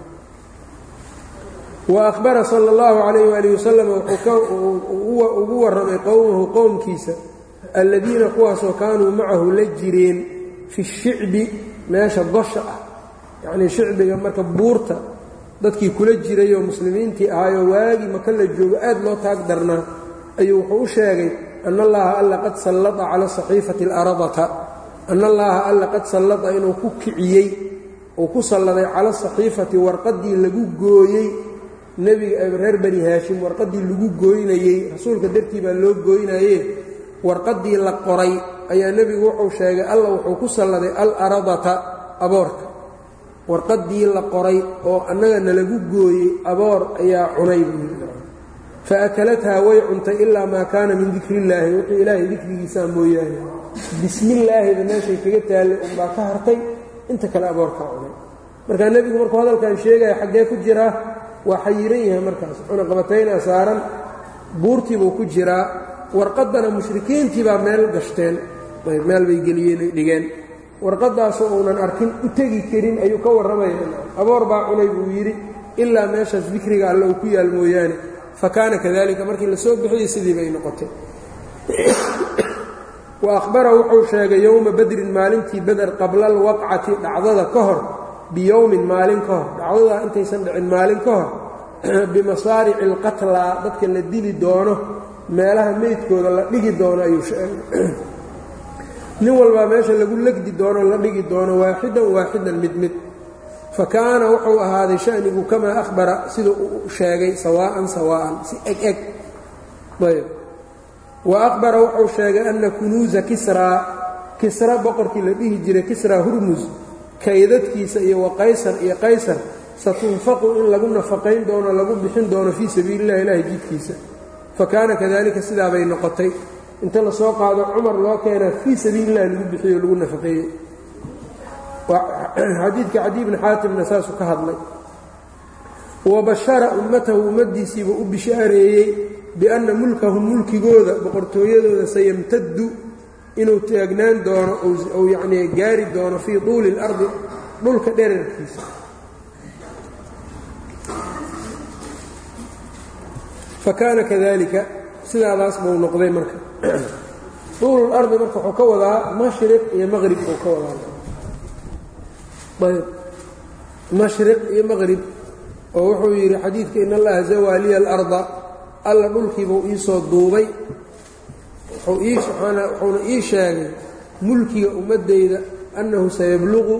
wa ahbara sala اllahu calayh waalih wasalam wuxuu ugu warramay qowmahu qowmkiisa alladiina kuwaasoo kaanuu macahu la jireen fi shicbi meesha gosha ah yacnii shicbiga marka buurta dadkii kula jirayoo muslimiintii ahaayoo waagii maka la joogo aad loo taag darnaa ayuu wuxuu u sheegay ana allaha alla qad sallada cala saxiifati alaradata. Ana allaha alla qad sallada inuu ku kiciyey uu ku salladay cala saxiifati warqaddii lagu gooyey. Nebiga reer bani haashim warqaddii lagu gooynayey rasuulka dartii baa loo gooynaye warqaddii la qoray ayaa nebigu wuxuu sheegay alla wuxuu ku salladay alaradata aboorka warqaddii la qoray oo annaga nalagu gooyey aboor ayaa cunay fa akalathaa way cuntay ilaa maa kaana min dikrillaahi. Wuxuu ilaahay dikrigiisaa mooyaane. Bismillaahida meeshay kaga taallay unbaa ka hartay. Inta kale aboorkaa cunay. Markaa nebigu markuu hadalkan sheegaya xaggee ku jiraa waa xayiran yahay markaas cunaqabatayna saaran. Buurtiibuu ku jiraa. Warqaddana mushrikiintii baa meel gashteen. Meel bay geliyeen ay dhigeen warqaddaasoo uunan arkin u tegi karin ayuu ka warramaya aboor baa cunay buu yidhi ilaa meeshaas dikriga alle uu ku yaal mooyaane. Fa kaana kadalika markii la soo bixiyey sidii bay noqotay. Wa ahbara wuxuu sheegay yowma badrin maalintii beder qabla alwaqcati dhacdada ka hor biyowmin maalin ka hor. Dhacdadaa intaysan dhicin maalin ka hor bimasaarici alqatlaa dadka la dili doono meelaha meydkooda la dhigi doono ayuu sheegay nin walbaa meesha lagu legdi doono la dhigi doono waaxidan waaxidan mid mid. Fa kaana wuxuu ahaaday shanigu kamaa ahbara siduu u sheegay sawaa'an sawaa'an si eg eg. Ayb. Wa ahbara wuxuu sheegay anna kunuusa kisraa kisra boqorkii la dhihi jiray kisraa hurmus kaydadkiisa iyo wa qaysar iyo qaysar satunfaqu in lagu nafaqayn doono lagu bixin doono fii sabiili illahi ilaahi jidkiisa. Fa kaana kadalika sidaa bay noqotay inta la soo qaado cumar loo keenaa fii sabiili illahi lagu bixiyo lagu nafaqeeyey. Xadiidka cadi bni xaatimna saasuu ka hadlay. Wa bashara ummatahu ummaddiisiibuu u bishaareeyey bianna mulkahum mulkigooda boqortooyadooda sayamtaddu inuu taagnaan doono ou yacnii gaari doono fii tuuli اlardi dhulka dherarkiisa fakaana kadalika sidaadaas buu noqday marka tuulu lardi marka wuxuu ka wadaa mashriq iyo maqrib buu ka wadaa. Mashriq iyo maqrib oo wuxuu yidhi xadiidka in allaha zawaaliya alarda alla dhulkiibuu iisoo duubay. Wuxuuna ii sheegay mulkiga ummaddayda annahu sayabluqu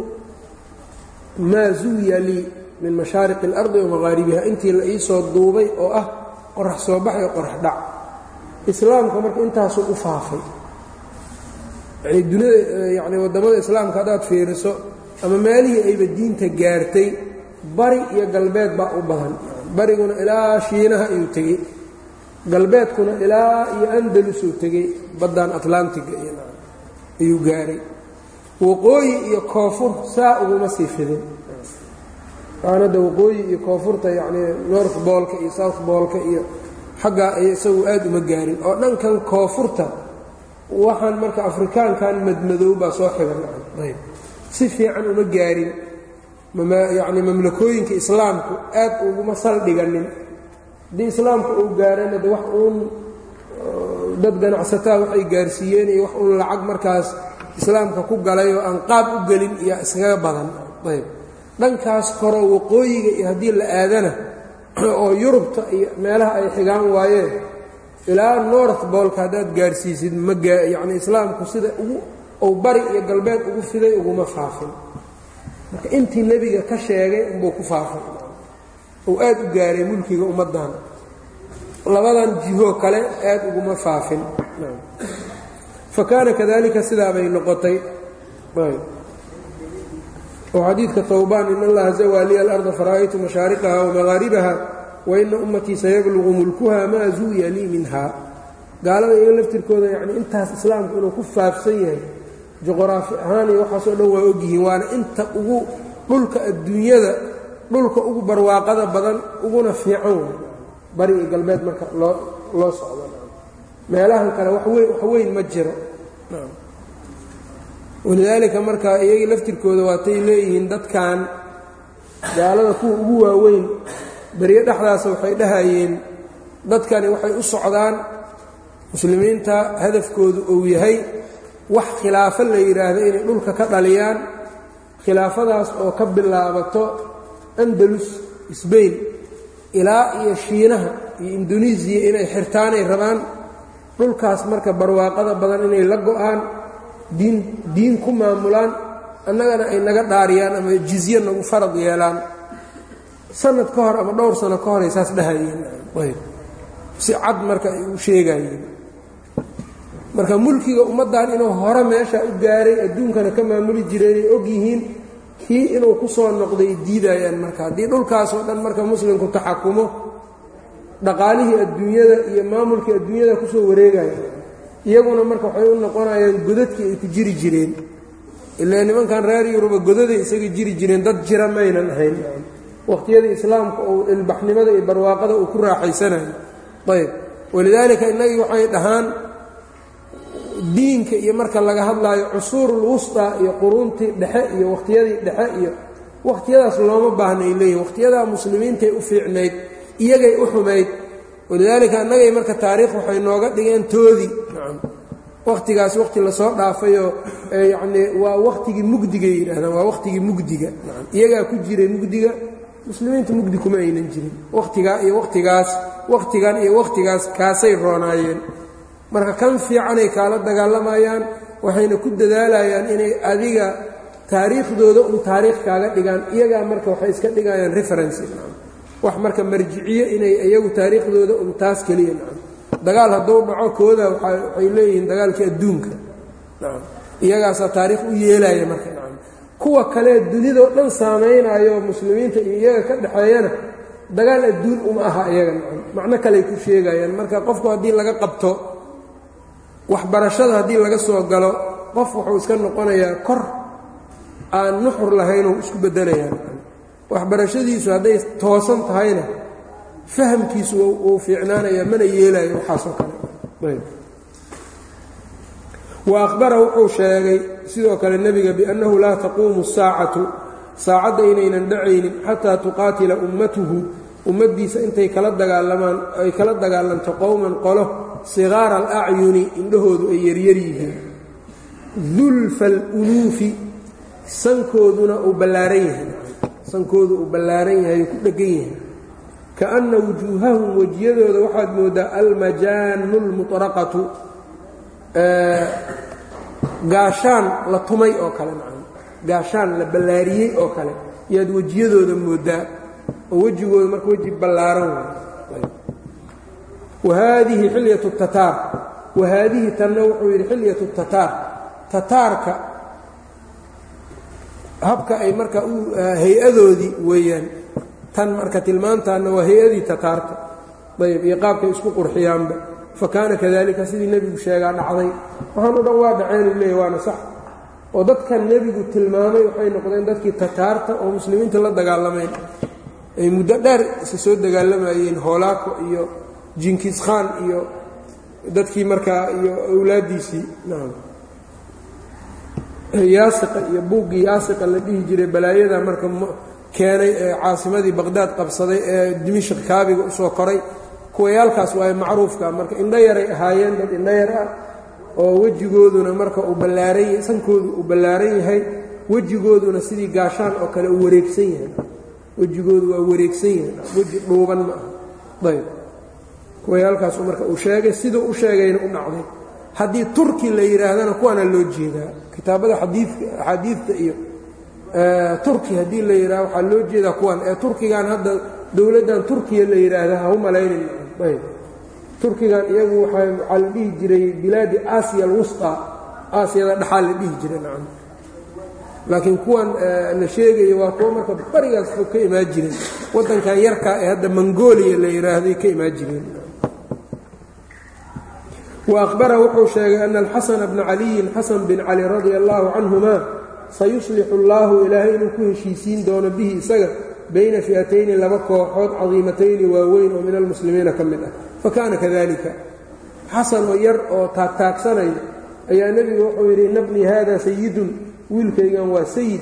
maa zuwiya lii min mashaariqi اlardi wa maqaaribiha intii la iisoo duubay oo ah qorax soo bax iyo qorax dhac islaamka marka intaasuu u faafay. Yani duniyada yani waddamada islaamka haddaad fiiriso ama meelihii ayba diinta gaartay bari iyo galbeed baa u badan bariguna ilaa shiinaha ayuu tegey. Galbeedkuna ilaa iyo andalusuu tegey. Baddan atlantiga ayuu gaaray. Waqooyi iyo koonfur saa uguma sii fidin. Aanadda waqooyi iyo koonfurta yacnii north boolka iyo south boolka iyo xaggaa ay isagu aad uma gaarin. Oo dhankan koonfurta waxaan marka afrikaankan madmadow baa soo xigan si fiican uma gaarin. Yacni mamlakooyinka islaamku aad uguma saldhiganin haddii islaamku uu gaarana de wax uun dad ganacsataa waxay gaarsiiyeen iyo wax uun lacag markaas islaamka ku galay oo aan qaab u gelin iyo iskaga badan. Ayb. Dhankaas koro waqooyiga iyo haddii la aadana oo yurubta iyo meelaha ay xigaan waayeen ilaa north boolka haddaad gaarsiisid mayacni islaamku sida ugu ou bari iyo galbeed ugu fiday uguma faafin. Marka intii nebiga ka sheegay unbuu ku faafay ou aad u gaaray mulkiga ummaddan labadan jihoo kale aad uguma faafin. Fa kaana kadalika sidaa bay noqotay oo xadiidka towbaan in allaha zawaa liya alarda fara'aytu mashaariqaha wamaqaaribaha waina ummatii sayabluqu mulkuha maa zuwiya lii minha. Gaalada iyaga laftirkooda yacni intaas islaamku inuu ku faafsan yahay juqraafi ahaan iyo waxaasoo dhan waa ogyihiin waana inta ugu dhulka adduunyada dhulka ugu barwaaqada badan uguna fiican way bari iyo galbeed marka loo loo socdo. Meelahan kale wax weyn ma jiro walidaalika marka iyagii laftirkooda waatay leeyihiin dadkan gaalada kuwa ugu waaweyn beryo dhexdaasa waxay dhahayeen dadkani waxay u socdaan muslimiinta hadafkoodu uu yahay wax khilaafo la yidhaahdo inay dhulka ka dhaliyaan khilaafadaas oo ka bilaabato andalus sbain ilaa iyo shiinaha iyo indonesiya inay xirtaanay rabaan. Dhulkaas marka barwaaqada badan inay la go'aan diin diin ku maamulaan annagana ay naga dhaariyaan ama jizye nagu farad yeelaan. Sanad ka hor ama dhowr sano ka horay saas dhahayeen. Si cad marka ay u sheegayeen. Marka mulkiga ummaddan inuu hore meesha u gaaray adduunkana ka maamuli jireenay og yihiin kii inuu ku soo noqday diidayaan marka. Haddii dhulkaasoo dhan marka muslimku taxakumo dhaqaalihii adduunyada iyo maamulkii adduunyada ku soo wareegaya iyaguna marka waxay u noqonayaan godadkii ay ku jiri jireen. Ilaa nimankan reer yuruba godaday isaga jiri jireen dad jira maynan ahayn. Waqhtiyadii islaamka uu ilbaxnimada iyo barwaaqada uu ku raaxaysanayo. Ayb. Walidaalika innagii waxay dhahaan diinka iyo marka laga hadlaayo cusuurul wustaa iyo quruuntii dhexe iyo wakhtiyadii dhexe iyo wakhtiyadaas looma baahnay leeyihiin wakhtiyadaa muslimiintay u fiicnayd iyagay u xumayd walidaalika annagay marka taariikh waxay nooga dhigeen toodii wakhtigaas wakhti la soo dhaafayoo yacnii waa wakhtigii mugdigay yidhahdaan waa wakhtigii mugdiga. Iyagaa ku jiray mugdiga muslimiinta mugdi kuma aynan jirin. Wakhtigaa iyo wakhtigaas wakhtigan iyo wakhtigaas kaasay roonaayeen. Marka kan fiicanay kaala dagaalamayaan waxayna ku dadaalayaan inay adiga taariikhdooda un taariikh kaaga dhigaan. Iyagaa marka waxay iska dhigayaan referency wax marka marjiciyo inay iyagu taariikhdooda un taas keliya dagaal hadduu dhaco kooda waxay leeyihiin dagaalkii adduunka. Iyagaasaa taariikh u yeelaya marka kuwa kale dunidao dhan saamaynayo muslimiinta iyo iyaga ka dhexeeyana dagaal adduun uma aha iyaga macno kaley ku sheegayaan. Marka qofku haddii laga qabto waxbarashada haddii laga soo galo qof wuxuu iska noqonayaa kor aan nuxur lahaynuu isku beddelayaan waxbarashadiisu hadday toosan tahayna fahamkiisu wuu fiicnaanayaa mana yeelayo waxaasoo kale. Wa akhbara wuxuu sheegay sidoo kale nebiga biannahu laa taquumu saacatu saacadda inaynan dhacaynin xataa tuqaatila ummatuhu ummaddiisa intay kala dagaalamaan ay kala dagaalanto qowman qolo sigaara alacyuni indhahoodu ay yaryar yihiin. Dulfa aluluufi sankooduna uu ballaaran yahay sankoodu uu ballaaran yahay ku dheggan yahay. Kaanna wujuuhahum wejiyadooda waxaad mooddaa almajaanu lmuطraqatu gaashaan la tumay oo kale gaashaan la ballaariyey oo kale yaad wejiyadooda mooddaa oo wejigooda marka weji ballaaran wa haadihi xilyatu tataar wa haadihi tanna wuxuu yidhi xilyatu tataar tataarka habka ay marka hay'adoodii weeyaan. Tan marka tilmaantaanna waa hay'adii tataarta. Ayb iyo qaabkay isku qurxiyaanba. Fa kaana kadalika sidii nebigu sheegaa dhacday. Waxaan o dhan waa dhaceenu leeya waana sax. Oo dadkan nebigu tilmaamay waxay noqdeen dadkii tataarta oo muslimiinta la dagaalamayn ay muddo dheer isa soo dagaalamayeen hoolaako iyo jinkis khan iyo dadkii markaa iyo awlaaddiisii yaasiqa iyo buuggii yaasiqa la dhihi jiray balaayada marka keenay ee caasimadii baqhdaad qabsaday ee dimishq kaabiga u soo koray. Kuwayaalkaas waaye macruufka marka indho yaray ahaayeen dad indho yar ah oo wejigooduna marka uu ballaaran sankoodu uu ballaaran yahay wejigooduna sidii gaashaan oo kale uu wareegsan yahay. Wejigoodu waa wareegsan yahay weji dhuuban ma ah ayb kuwayaalkaasu marka uu sheegay siduu u sheegayna u dhacday haddii turki la yidhaahdana kuwaana loo jeedaa. Kitaabada axaadiidta iyo turki haddii la yidhahdo waxaa loo jeedaa kuwan ee turkigan hadda dowladdan turkiya la yidhaahda ha u malaynin ayb. Turkigan iyagu waxaa la dhihi jiray bilaadi aasiya alwusطa aasiyada dhaxaa la dhihi jiray nacam. Laakiin kuwan la sheegayo waa kuwo marka barigaas ka imaan jireen waddankan yarkaa ee hadda mongolia la yidhaahday ka imaan jireen waahbara wuxuu sheegay ana alxasana bna caliyin xasan bin cali radia allaahu canhumaa sayuslixu allaahu ilaahay inuu ku heshiisiin doono bihi isaga bayna fi'atayni laba kooxood cadiimatayni waaweyn oo min almuslimiina ka mid ah fakaana kadalika xasan oo yar oo taagtaagsanaya ayaa nebigu wuxuu yidhi nabnii haada sayidun wiilkaygan waa sayid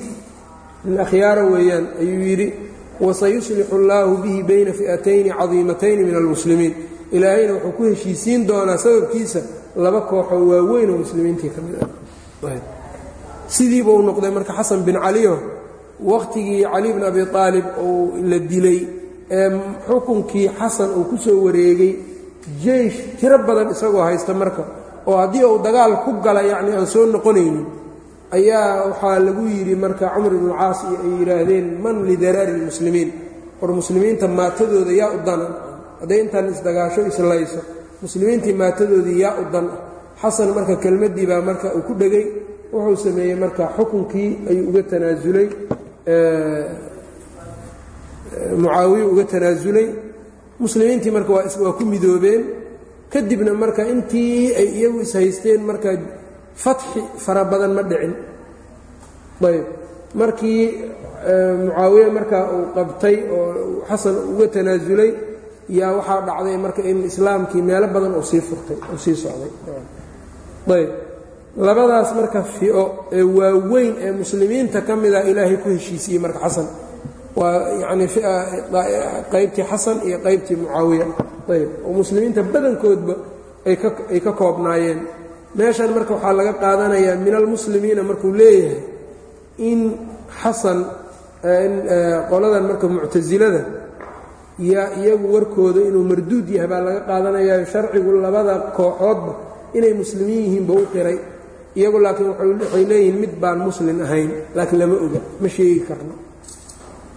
min akhyaara weeyaan ayuu yidhi wasayuslixu allaahu bihi bayna fi'atayni cadiimatayni min almuslimiin ilaahayna wuxuu ku heshiisiin doonaa sababkiisa laba kooxoo waaweyn oo muslimiintii ka mid ah. Sidiiba uu noqday marka xasan bin caliyo wakhtigii cali bn abi aalib uu la dilay ee xukunkii xasan uu ku soo wareegay jeysh tiro badan isagoo haysta marka oo haddii uu dagaal ku gala yacni aan soo noqonaynin ayaa waxaa lagu yidhi marka cumar ibnu caas ay yidhaahdeen man lidaraari lmuslimiin war muslimiinta maatadooda yaa u dana hadday intaan isdagaasho islayso muslimiintii maatadoodii yaa u dan. Ah xasan marka kelmaddii baa marka uu ku dhegay. Wuxuu sameeyey marka xukunkii ayuu uga tanaasulay mucaawiye uga tanaasulay muslimiintii marka waa ku midoobeen. Kadibna marka intii ay iyagu ishaysteen marka fatxi fara badan ma dhicin. Ayb. Markii mucaawiye marka uu qabtay oo xasan uga tanaasulay yaa waxaa dhacday marka in islaamkii meelo badan uu sii furtay uu sii socday. Ayb. Labadaas marka fico ee waaweyn ee muslimiinta ka mida ilaahay ku heshiisiyey marka xasan. Waa yacni qaybtii xasan iyo qaybtii mucaawiya. Ayb. Oo muslimiinta badankoodba ay ka koobnaayeen. Meeshan marka waxaa laga qaadanayaa min almuslimiina markuu leeyahay in xasan qoladan marka muctasilada yaa iyagu warkooda inuu marduud yahay baa laga qaadanayaa sharcigu labada kooxoodba inay muslimiin yihiinba u qiray. Iyagu laakiin waxay leeyihiin mid baan muslin ahayn laakiin lama oga ma sheegi karno.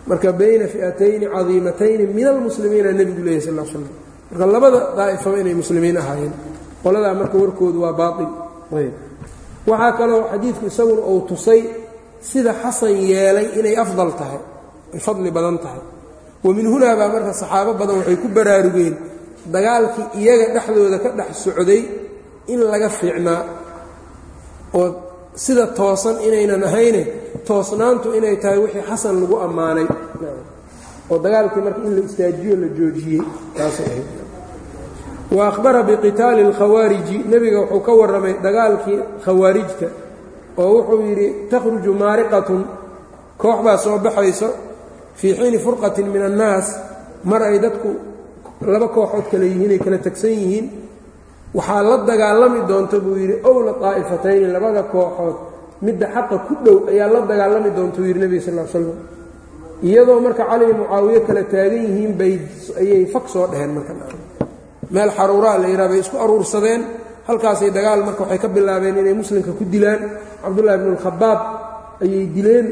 Marka bayna fi'atayni cadiimatayni min almuslimiina nebigu leeyahy sal slam marka labada daa'ifaba inay muslimiin ahaayeen. Qoladaa marka warkoodu waa baail waxaa kaloo xadiidku isaguna uu tusay sida xasan yeelay inay afdal tahay ay fadli badan tahay wa min hunaa baa marka saxaabo badan waxay ku baraarugeen dagaalkii iyaga dhexdooda ka dhex socday in laga fiicnaa oo sida toosan inaynan ahayne toosnaantu inay tahay wixii xasan lagu ammaanay. Oo dagaalkii marka in la istaajiyo la joojiyey wa akhbara biqitaali اlkhawaariji nebiga wuxuu ka warramay dagaalkii khawaarijta oo wuxuu yidhi takhruju maariqatun. Koox baa soo baxayso fii xiini furqatin min annaas mar ay dadku laba kooxood kale yihiin ay kala tegsan yihiin waxaa la dagaalami doonta buu yidhi owla daa'ifatayni labada kooxood midda xaqa ku dhow ayaa la dagaalami doonta buu yidhi nebiga sal l slam iyadoo marka cali iyo mucaawiye kala taagan yihiin bay ayay fag soo dheheen marka. Meel xaruuraa la yidhaha bay isku aruursadeen halkaasay dagaal marka waxay ka bilaabeen inay muslimka ku dilaan. Cabdullahi bnu alkhabaab ayay dileen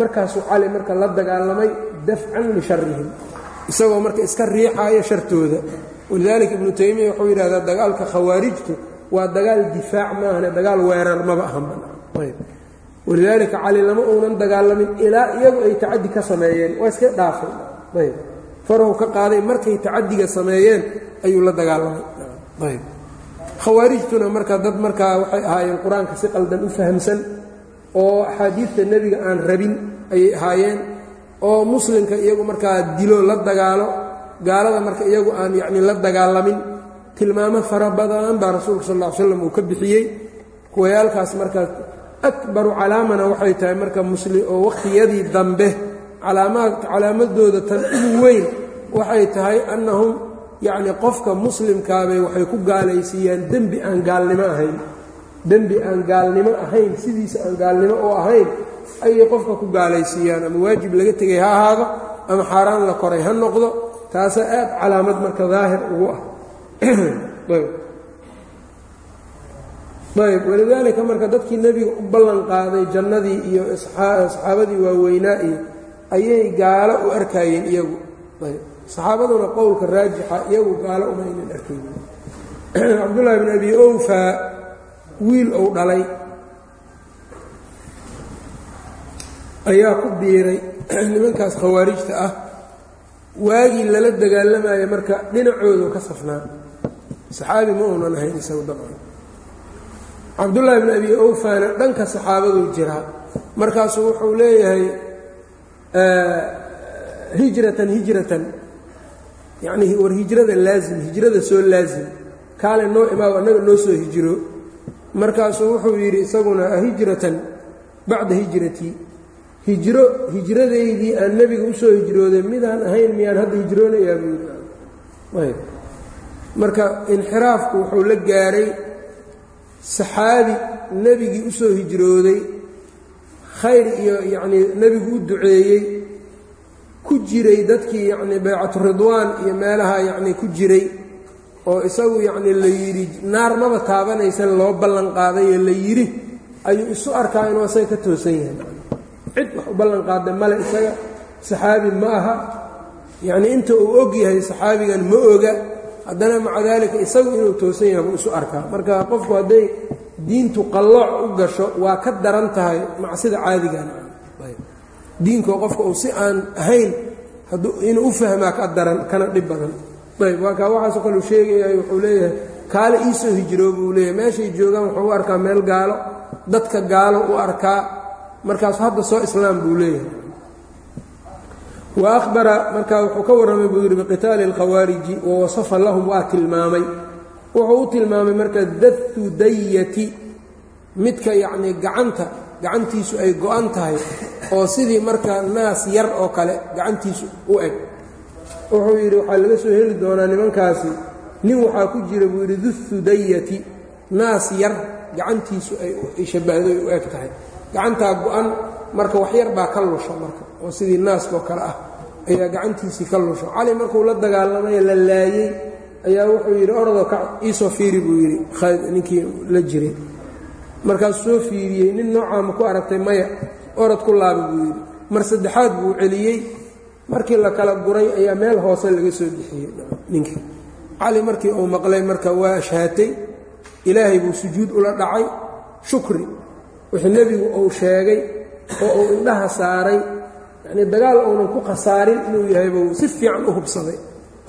markaasuu cali marka la dagaalamay dafcan lisharihim isagoo marka iska riixaaya shartooda. Walidaalika ibnu taymiya wuxuu yidhahdaa dagaalka khawaarijtu waa dagaal difaac maahane dagaal weerar maba ahanba walidaalika cali lama uunan dagaalamin ilaa iyagu ay tacadi ka sameeyeen waa iska dhaafay. Ayb. Farahu ka qaaday markay tacadiga sameeyeen ayuu la dagaalamay. Ayb. Khawaarijtuna marka dad markaa waxay ahaayeen qur'aanka si qaldan u fahamsan oo axaadiidta nebiga aan rabin ayay ahaayeen oo muslimka iyagu markaa dilo la dagaalo gaalada marka iyagu aan yacni la dagaalamin tilmaamo fara badan baa rasuulka sal ll slam uu ka bixiyey. Kuwayaalkaas markaa akbaru calaamana waxay tahay marka muslim oo wakhtiyadii dambe calaamaad calaamadooda tan ugu weyn waxay tahay annahum yacni qofka muslimkaabay waxay ku gaalaysiiyaan dembi aan gaalnimo ahayn dembi aan gaalnimo ahayn sidiisa aan gaalnimo oo ahayn ayay qofka ku gaalaysiiyaan. Ama waajib laga tegay ha ahaado ama xaaraan la koray ha noqdo taasaa aad calaamad marka daahir ugu ah. Ayb. Walidaalika marka dadkii nebiga u ballan qaaday jannadii iyo saxaabadii waaweynaa iyo ayay gaalo u arkayeen iyagu. Saxaabaduna qowlka raajixa iyagu gaalo uma aynan arkaynin cabdullaahi bn abi owfa wiil ou dhalay ayaa ku biiray nimankaas khawaarijta ah. Waagii lala dagaalamaya marka dhinacoodu ka safnaa saxaabi ma uunan ahayn isagu dabcan. Cabdullaahi bn abi owfana dhanka saxaabaduu jiraa markaasuu wuxuu leeyahay hijratan hijratan. Yacnii war hijrada laazim hijrada soo laazim. Kaale noo imaaw annaga noo soo hijiro markaasuu wuxuu yidhi isaguna hijratan bacda hijratii hijro hijradaydii aan nebiga u soo hijrooday midaan ahayn miyaan hadda hijroonayaa buu yidhi marka inxiraafku wuxuu la gaaray saxaabi nebigii u soo hijrooday khayr iyo yacnii nebigu u duceeyey ku jiray dadkii yacnii baycatu ridwaan iyo meelaha yacnii ku jiray oo isagu yacnii la yidhi naar maba taabanaysan loo ballan qaaday ee la yidhi ayuu isu arkaa inuu asaga ka toosan yahay. Cid wax u ballan qaada male isaga saxaabi ma aha. Yacnii inta uu og yahay saxaabigan ma oga. Haddana maca daalika isagu inuu toosan yahay buu isu arkaa. Marka qofku hadday diintu qallooc u gasho waa ka daran tahay macsida caadigan diinkoo qofka uu si aan ahayn inuu u fahmaa ka daran kana dhib badan ayb waa kaa waxaasoo kale u sheegaya wuxuu leeyahay kaale iisoo hijroo buu leeyahay. Meeshay joogaan wuxuu u arkaa meel gaalo dadka gaalo u arkaa. Markaasu hadda soo islaam buu leeyahay. Wa markaa wuxuu ka warramay buu yidhi biqitaali alkhawaariji wa wasafa lahum waa tilmaamay. Wuxuu u tilmaamay marka datu dayati midka yacnii gacanta gacantiisu ay go-an tahay oo sidii marka naas yar oo kale gacantiisu u eg wuxuu yidhi waxaa laga soo heli doonaa nimankaasi. Nin waxaa ku jira buu yidhi duthudayati naas yar gacantiisu ay shabahdo ay u eg tahay. Gacantaa go-an marka wax yar baa ka lusho marka oo sidii naaskoo kale ah ayaa gacantiisii ka lusho. Cali markuu la dagaalamay la laayey ayaa wuxuu yidhi orodoo ka iisoo fiiri buu yidhi. Ninkii la jiray. Markaasuu soo fiiriyey nin noocaa ma ku aragtay maya orod ku laaba buu yidhi. Mar saddexaad buu celiyey markii la kala guray ayaa meel hoose laga soo bixiyey. Ninkii cali markii uu maqlay marka waa ashhaatay ilaahay buu sujuud ula dhacay. Shukri. Wixii nebigu uu sheegay oo uu indhaha saaray. Yacnii dagaal uunan ku khasaarin inuu yahay buu si fiican u hubsaday.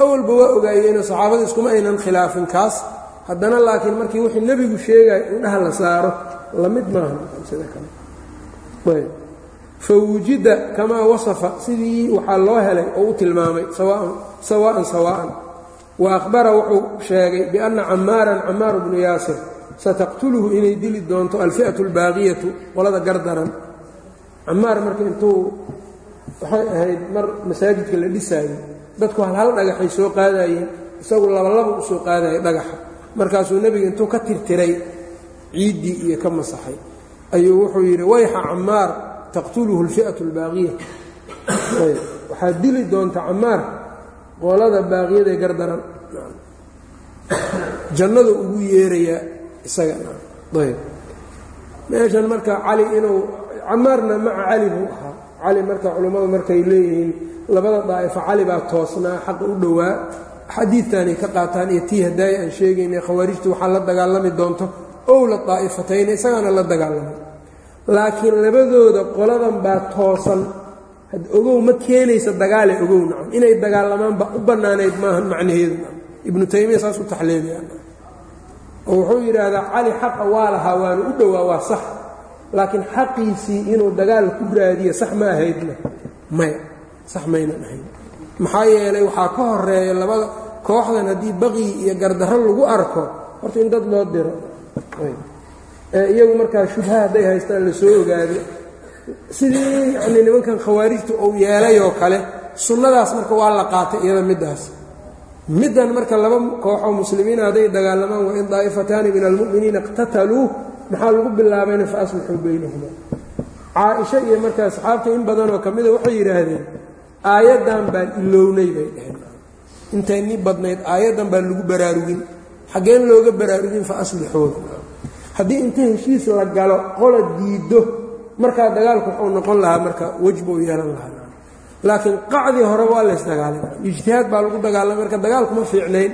Awalba waa ogaayeenoo saxaabada iskuma aynan khilaafin kaas. Haddana laakiin markii wixii nebigu sheegayo indhaha la saaro la mid maaha. Sida kale ayb fa wujida kamaa wasafa sidii waxaa loo helay oo u tilmaamay sawaan sawaa'an wa akhbara wuxuu sheegay bianna camaaran camaaru bnu yaasir sataqtuluhu inay dili doonto alfi'atu albaaqiyatu qolada gardaran camaar marka intuu waxay ahayd mar masaajidka la dhisaayey dadku hal hal dhagaxay soo qaadayeen isagu labalaba u soo qaadayay dhagaxa markaasuu nebiga intuu ka tirtiray ciiddii iyo ka masaxay. Ayuu wuxuu yidhi wayxa camaar taqtuluhu alfi'atu albaaqiya waxaad dili doonta camaar qolada baaqiyadae gardaran. Jannadu ugu yeerayaa isaga. Ayb. Meeshan marka cali inuu camaarna maca cali buu ahaa. Cali marka culummadu markay leeyihiin labada daa'ifo cali baa toosnaa xaqa u dhowaa. Xadiidtanay ka qaataan iyo tii hadaaya aan sheegaynay khawaarijtu waxaa la dagaalami doonto owla daa'ifatayna isagaana la dagaalamay laakiin labadooda qoladan baa toosan. Had ogow ma keenaysa dagaale ogow nacam. Inay dagaalamaan ba u bannaanayd maahan macnaheedu ibnu taymiya saas u taxliiliyaa oo wuxuu yidhaahdaa cali xaqa waa lahaa waana u dhowaa waa sax. Laakiin xaqiisii inuu dagaal ku raadiyo sax ma ahaydna. Maya sax maynan ahayd maxaa yeelay waxaa ka horreeya labada kooxdan haddii baqyi iyo gardarro lagu arko horta in dad loo diro ee iyagu markaa shubha hadday haystaan la soo ogaado. Sidii yacnii nimankan khawaarijta uu yeelay oo kale sunnadaas marka waa la qaatay iyada middaas. Middan marka laba kooxoo muslimiina hadday dagaalamaan wain daa'ifataani min almu'miniina iqtataluu maxaa lagu bilaabayna fa aslixuu baynahuma. Caaisha iyo marka asxaabta in badanoo ka mida waxay yidhaahdeen aayaddan baan ilownay bay dheheen intaynii badnayd aayaddan baan lagu baraarugin. Xaggeen looga baraarugin fa aslixooda haddii inta heshiis la galo qola diiddo markaa dagaalku wuxuu noqon lahaa marka wejbuu yeelan lahaa. Laakiin qacdii hore waa laysdagaalay ijtihaad baa lagu dagaalamay marka dagaalkuma fiicnayn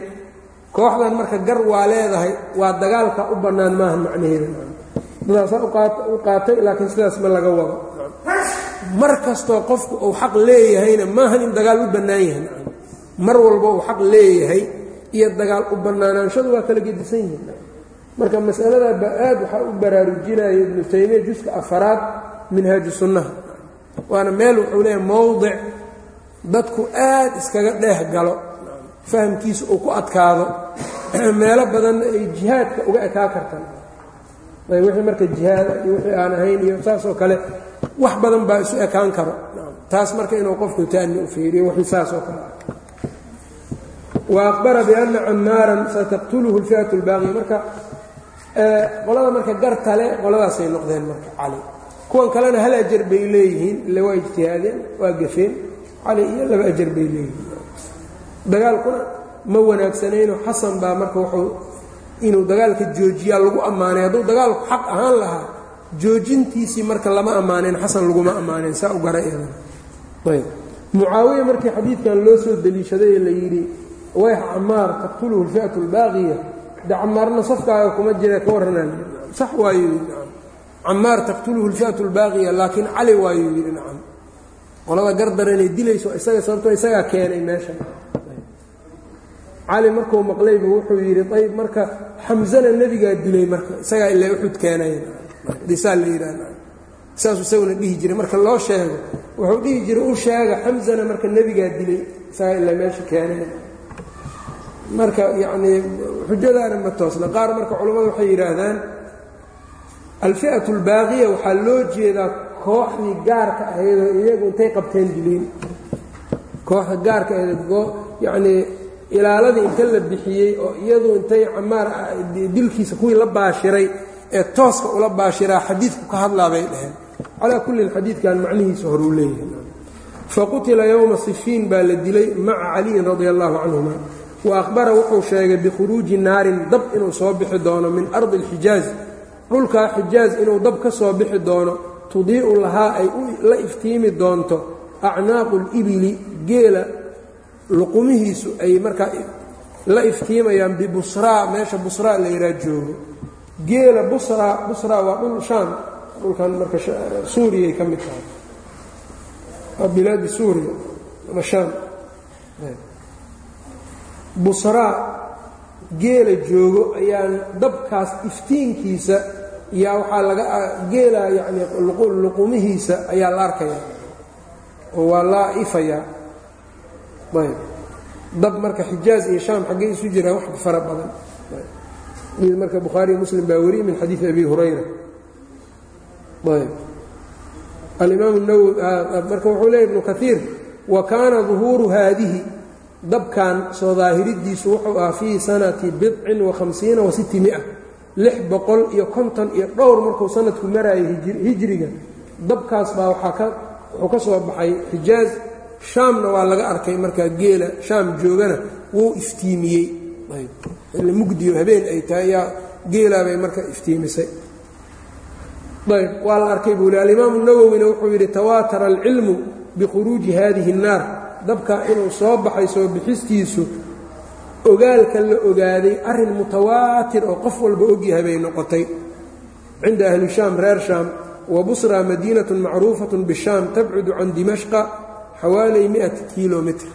kooxdan marka gar waa leedahay waa dagaalka u bannaan maaha macnaheeda sidaasaa u qaatay laakiin sidaas ma laga wado. Mar kastoo qofku uu xaq leeyahayna maahan in dagaal u bannaan yahay. Mar walba uu xaq leeyahay iyo dagaal u bannaanaanshadu waa kala gedisan yihiin marka masaladaa ba aad waxaa u baraarujinaya ibnu taymiya juska afaraad minhaaju sunnaha waana meel wuxuu leeyahay mowdic dadku aad iskaga dheeh galo fahamkiisa uu ku adkaado. Meelo badanna ay jihaadka uga ekaa kartaan. Wixii marka jihaada iyo wixii aan ahayn iyo saasoo kale wax badan baa isu ekaan karo. Taas marka inuu qofku taani u fiiriyo wixii saasoo kale. Aqbara bianna camaaran sataqtuluhu alfi'atu albaaqiya marka qolada marka gartale qoladaasay noqdeen marka cali. Kuwan kalena hal ajar bay leeyihiin ille waa ijtihaadeen waa gafeen. Cali iyo laba ajar bay leeyihiin. Dagaalkuna ma wanaagsanayno xasan baa marka wuxuu inuu dagaalka joojiyaa lagu ammaanay. Hadduu dagaalku xaq ahaan lahaa joojintiisii marka lama ammaaneen xasan laguma ammaaneen saa u gara ayb. Mucaawiya markii xadiidkan loo soo deliishaday ee la yidhi wayx camaar taqtuluhu alfi'atu albaaqiya de camaarna safkaaga kuma jira ka warranaan sax waayo yidhi nacam. Camaar taqtuluhu alfi'atu albaaqiya laakiin cali waayuu yidhi nacam. Qolada gardaranay dilayso isaga sababtoo isagaa keenay meesha. Cali markuu maqlaybu wuxuu yidhi ayb marka xamsana nebigaa dilay marka isagaa ilaa uxud keenay. Disaa la yidhahda saasuu isaguna dhihi jiray. Marka loo sheego wuxuu dhihi jiray u sheega xamsana marka nebigaa dilay isagaa ilaa meesha keenay marka yacnii xujadaana ma toosna. Qaar marka culammadu waxay yidhaahdaan alfi'atu albaaqiya waxaa loo jeedaa kooxdii gaarka ahaydoo iyagu intay qabteen dileen kooxda gaarka ahayd yacnii ilaaladii inta la bixiyey oo iyadu intay camaar dilkiisa kuwii la baashiray ee tooska ula baashiraa xadiidku ka hadlaa bay dhaheen. Calaa kullin xadiidkan macnihiisa horuu leeyahay. Faqutila yowma sifiin baa la dilay maca caliyin radia allahu canhuma wa akhbara wuxuu sheegay bikhuruuji naarin dab inuu soo bixi doono min ardi alxijaaz dhulkaa xijaaz inuu dab ka soo bixi doono tudii'u lahaa ay la iftiimi doonto acnaaqu libili geela luqumihiisu ay markaa la iftiimayaan bibusraa meesha busraa la yidhaha joogo geela busraa busraa waa dhul shaam dhulkan marka suuriyay ka mid tahay bilaadi suuriya ama shaam busraa geela joogo ayaan dabkaas iftiinkiisa yaa waxaa laga geela yacni luqumihiisa ayaa la arkayaa oo waa laa ifayaa ayb. Dab marka xijaaz iyo shaam xaggee isu jiraan wax fara badan. Mid marka bukhaariy muslim baa wariyey min xadiidi abi hurayra. Ayb. Alimaam nawowi marka wuxuu leeya ibnu kaiir wa kaana duhuuru haadihi dabkan soo daahiridiisu wuxuu ahaa fii sanati bidcin wa hamsiina wa sitti mia. Lix boqol iyo konton iyo dhowr markuu sanadku maraayo hijriga dabkaas baa wuxuu ka soo baxay xijaaz. Shaamna waa laga arkay markaa geela shaam joogana wuu iftiimiyey. Xilli mugdiyo habeen ay tahay yaa geelaabay marka iftiimisay. Ayb waa la arkay buu li alimaamu nawowina wuxuu yidhi tawaatara alcilmu bikhuruuji hadihi الnaar dabka inuu soo baxay soo bixistiisu ogaalka la ogaaday arrin mutawaatir oo qof walba ogyahay bay noqotay. Cinda ahli shaam reer shaam wa busra madiinaة macruufaة bishaam tabcudu can dimashqa xawaalay miati kilomitr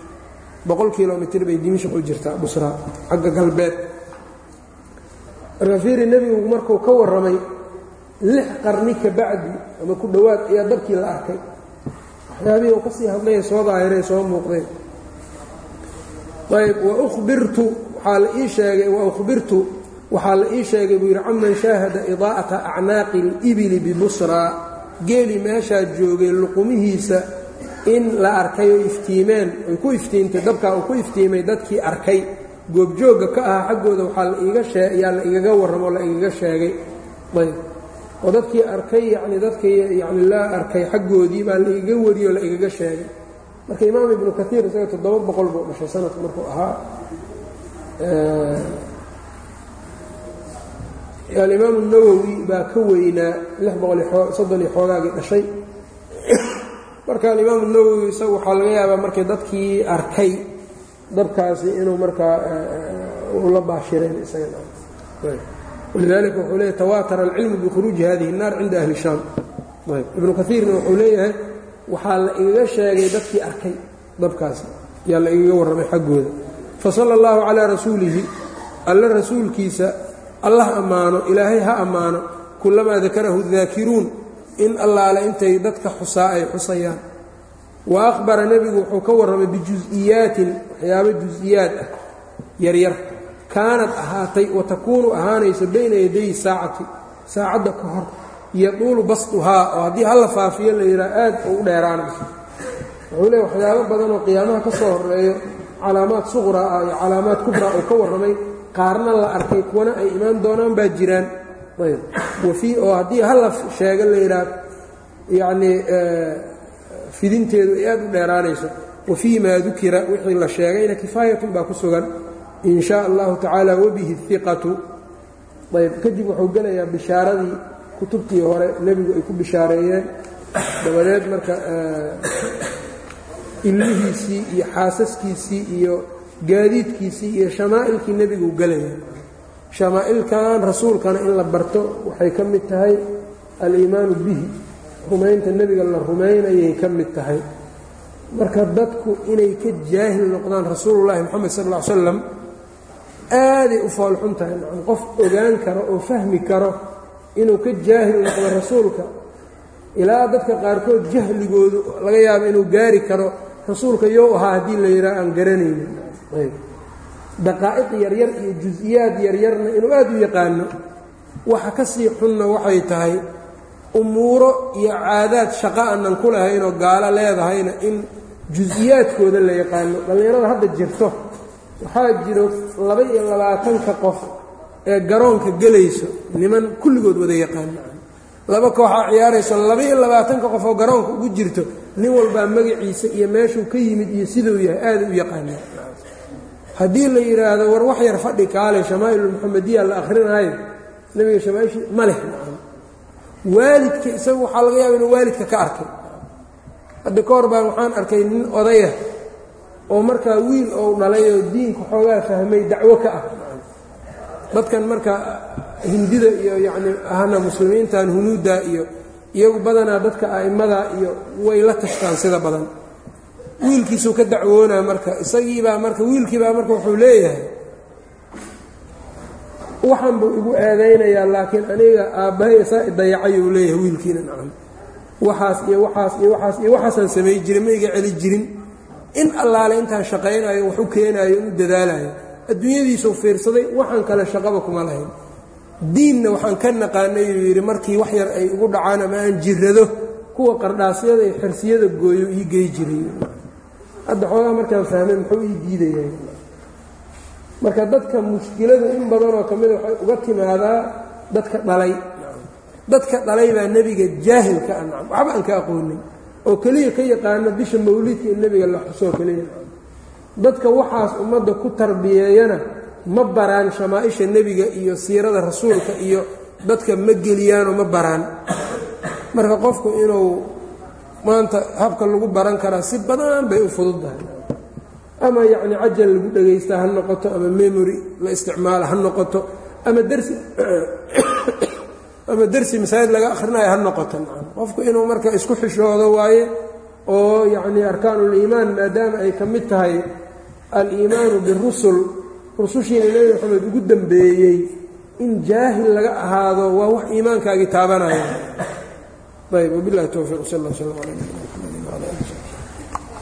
boqol kilomitr bay dimashq u jirtaa busra xagga galbeed. Marka fiiri nebigu markuu ka warramay lix qarni ka bacdi ama ku dhowaad ayaa dabkii la arkay waxyaabihii uu ka sii hadlaya soo daahiree soo muuqdeen ayb wauhbirtu waxaa la ii sheegay waukhbirtu waxaa la ii sheegay buu yidhi caman shaahada idaa'ata acnaaqi اlibili bibusraa geeli meeshaa joogay luqumihiisa in la arkay oo iftiimeen ay ku iftiimtay dabkaa uu ku iftiimay dadkii arkay. Goobjoogga ka ahaa xaggooda waxaa la iiga shee ayaa la igaga warramo la igaga sheegay. Ayb oo dadkii arkay yacni dadkii yacni la arkay xaggoodii baa la igaga wariyoo la igaga sheegay. Marka imaam ibnu kaiir isaga toddoba boqol buu dhashay sanadku markuu ahaa. Alimaamu nawowi baa ka weynaa lix boqol soddon iyo xoogaagii dhashay. Marka alimaamu nawowi isaga waxaa laga yaabaa markay dadkii arkay dabkaasi inuu markaa la baashireen isagalidalika wuxuu leeyahy tawaatara alcilmu bikhuruuji hadihi الnaar cinda ahli shaam ibnu kaiirna wuxuu leeyahay waxaa la igaga sheegay dadkii arkay dabkaasi yaa la igaga warramay xaggooda fasala اllahu calaa rasuulihi alle rasuulkiisa allah ammaano ilaahay ha ammaano kulamaa dakarahu daakiruun in allaale intay dadka xusaa ay xusayaan wa akhbara nebigu wuxuu ka warramay bijus-iyaatin waxyaabo jus-iyaad ah yaryar kaanad ahaatay wa takuunu ahaanayso bayna yaday saacati saacadda ka hor yaduulu basduhaa oo haddii hala faafiyo la yidhaha aad u dheeraanayso wuxuu leey waxyaabo badan oo qiyaamaha ka soo horeeyo calaamaad suqraa ah iyo calaamaad kubraa uu ka warramay qaarna la arkay kuwana ay imaan doonaan baa jiraan. Ayb. Wafii oo haddii hala sheego la yidhaah yacnii fidinteedu ay aad u dheeraanayso. Wa fii maa dukira wixii la sheegayna kifaayatun baa ku sugan in shaa allahu tacaala wabihi iqatu ayb kadib wuxuu gelayaa bishaaradii kutubtii hore nebigu ay ku bishaareeyeen. Dabadeed marka ilmihiisii iyo xaasaskiisii iyo gaadiidkiisii iyo shamaa'ilkii nebigu gelaya. Shamaa'ilkan rasuulkana in la barto waxay ka mid tahay aliimaanu bihi. Rumaynta nebiga la rumaynayay ka mid tahay. Marka dadku inay ka jaahil noqdaan rasuulullahi moxamed sal ly slam aaday u foolxun tahay. Nacam qof ogaan karo oo fahmi karo inuu ka jaahil noqdo rasuulka ilaa dadka qaarkood jahligoodu laga yaabo inuu gaari karo rasuulka yow ahaa haddii la yidhaha aan garanaynin. Daqaa'iq yaryar iyo jus-iyaad yaryarna inuu aad u yaqaano waxa ka sii xunna waxay tahay umuuro iyo caadaad shaqo aanan ku lahaynoo gaalo leedahayna in jus-iyaadkooda la yaqaano. Dhallinyarada hadda jirto waxaa jiro laba-iyo labaatanka qof ee garoonka gelayso niman kulligood wada yaqaano laba kooxaa ciyaarayso laba-iyo labaatanka qof oo garoonka ugu jirto nin walbaa magaciisa iyo meeshuu ka yimid iyo siduu yahay aada u yaqaana haddii la yidhaahdo war wax yar fadhi kaale shamaa'ilulmuxamadiya la akrinaayo nebiga shamaa'ishi ma leh. Waalidka isagu waxaa laga yaaba inuu waalidka ka arkay. Hadda ka hor baan waxaan arkay nin odaya oo markaa wiil ou dhalay oo diinka xoogaa fahmay dacwo ka ah. Dadkan marka hindida iyo yacni ahna muslimiintan hunuudda iyo iyagu badanaa dadka a'immada iyo way la tashtaan sida badan. Wiilkiisuu ka dacwoonaa marka isagiibaa marka wiilkiibaa marka wuxuu leeyahay waxan buu igu eedaynayaa laakiin aniga aabbahay isaa idayacay uu leeyahay wiilkiina nacam. Waxaas iyo waxaas iyo waxaas iyo waxaasaan samay jirin ma iga celi jirin in allaale intaan shaqaynayo wax u keenaayo u dadaalayo adduunyadiisuu fiirsaday waxaan kale shaqaba kuma lahayn. Diinna waxaan ka naqaanay uu yidhi markii wax yar ay ugu dhacaan ama aan jirrado kuwa qardhaasyada iyo xirsiyada gooyo ii gey jiray. Hadda xoogaa markaan fahmay muxuu ii diidaya marka dadka mushkiladu in badanoo ka mida waxay uga timaadaa dadka dhalay. Dadka dhalay baa nebiga jaahilka ah nacam waxba aan ka aqoonin oo keliya ka yaqaano bisha mawliidka in nebiga la xusoo keliya dadka waxaas ummadda ku tarbiyeeyana ma baraan shamaaisha nebiga iyo siirada rasuulka iyo dadka ma geliyaanoo ma baraan. Marka qofku inuu maanta habka lagu baran karaa si badan bay u fududdahay ama yacni cajal lagu dhagaystaa ha noqoto ama memory la isticmaalo ha noqoto ama dersi ama dersi masaajid laga akhrinayo ha noqoto qofku inuu marka isku xishoodo waaye oo yacni arkaanuliimaan maadaama ay ka mid tahay aliimaanu birusul rusushiina nebi maxamed ugu dambeeyey in jaahil laga ahaado waa wax iimaankaagii taabanaya. Ayb wabilahi towfiiq sal lla slam ala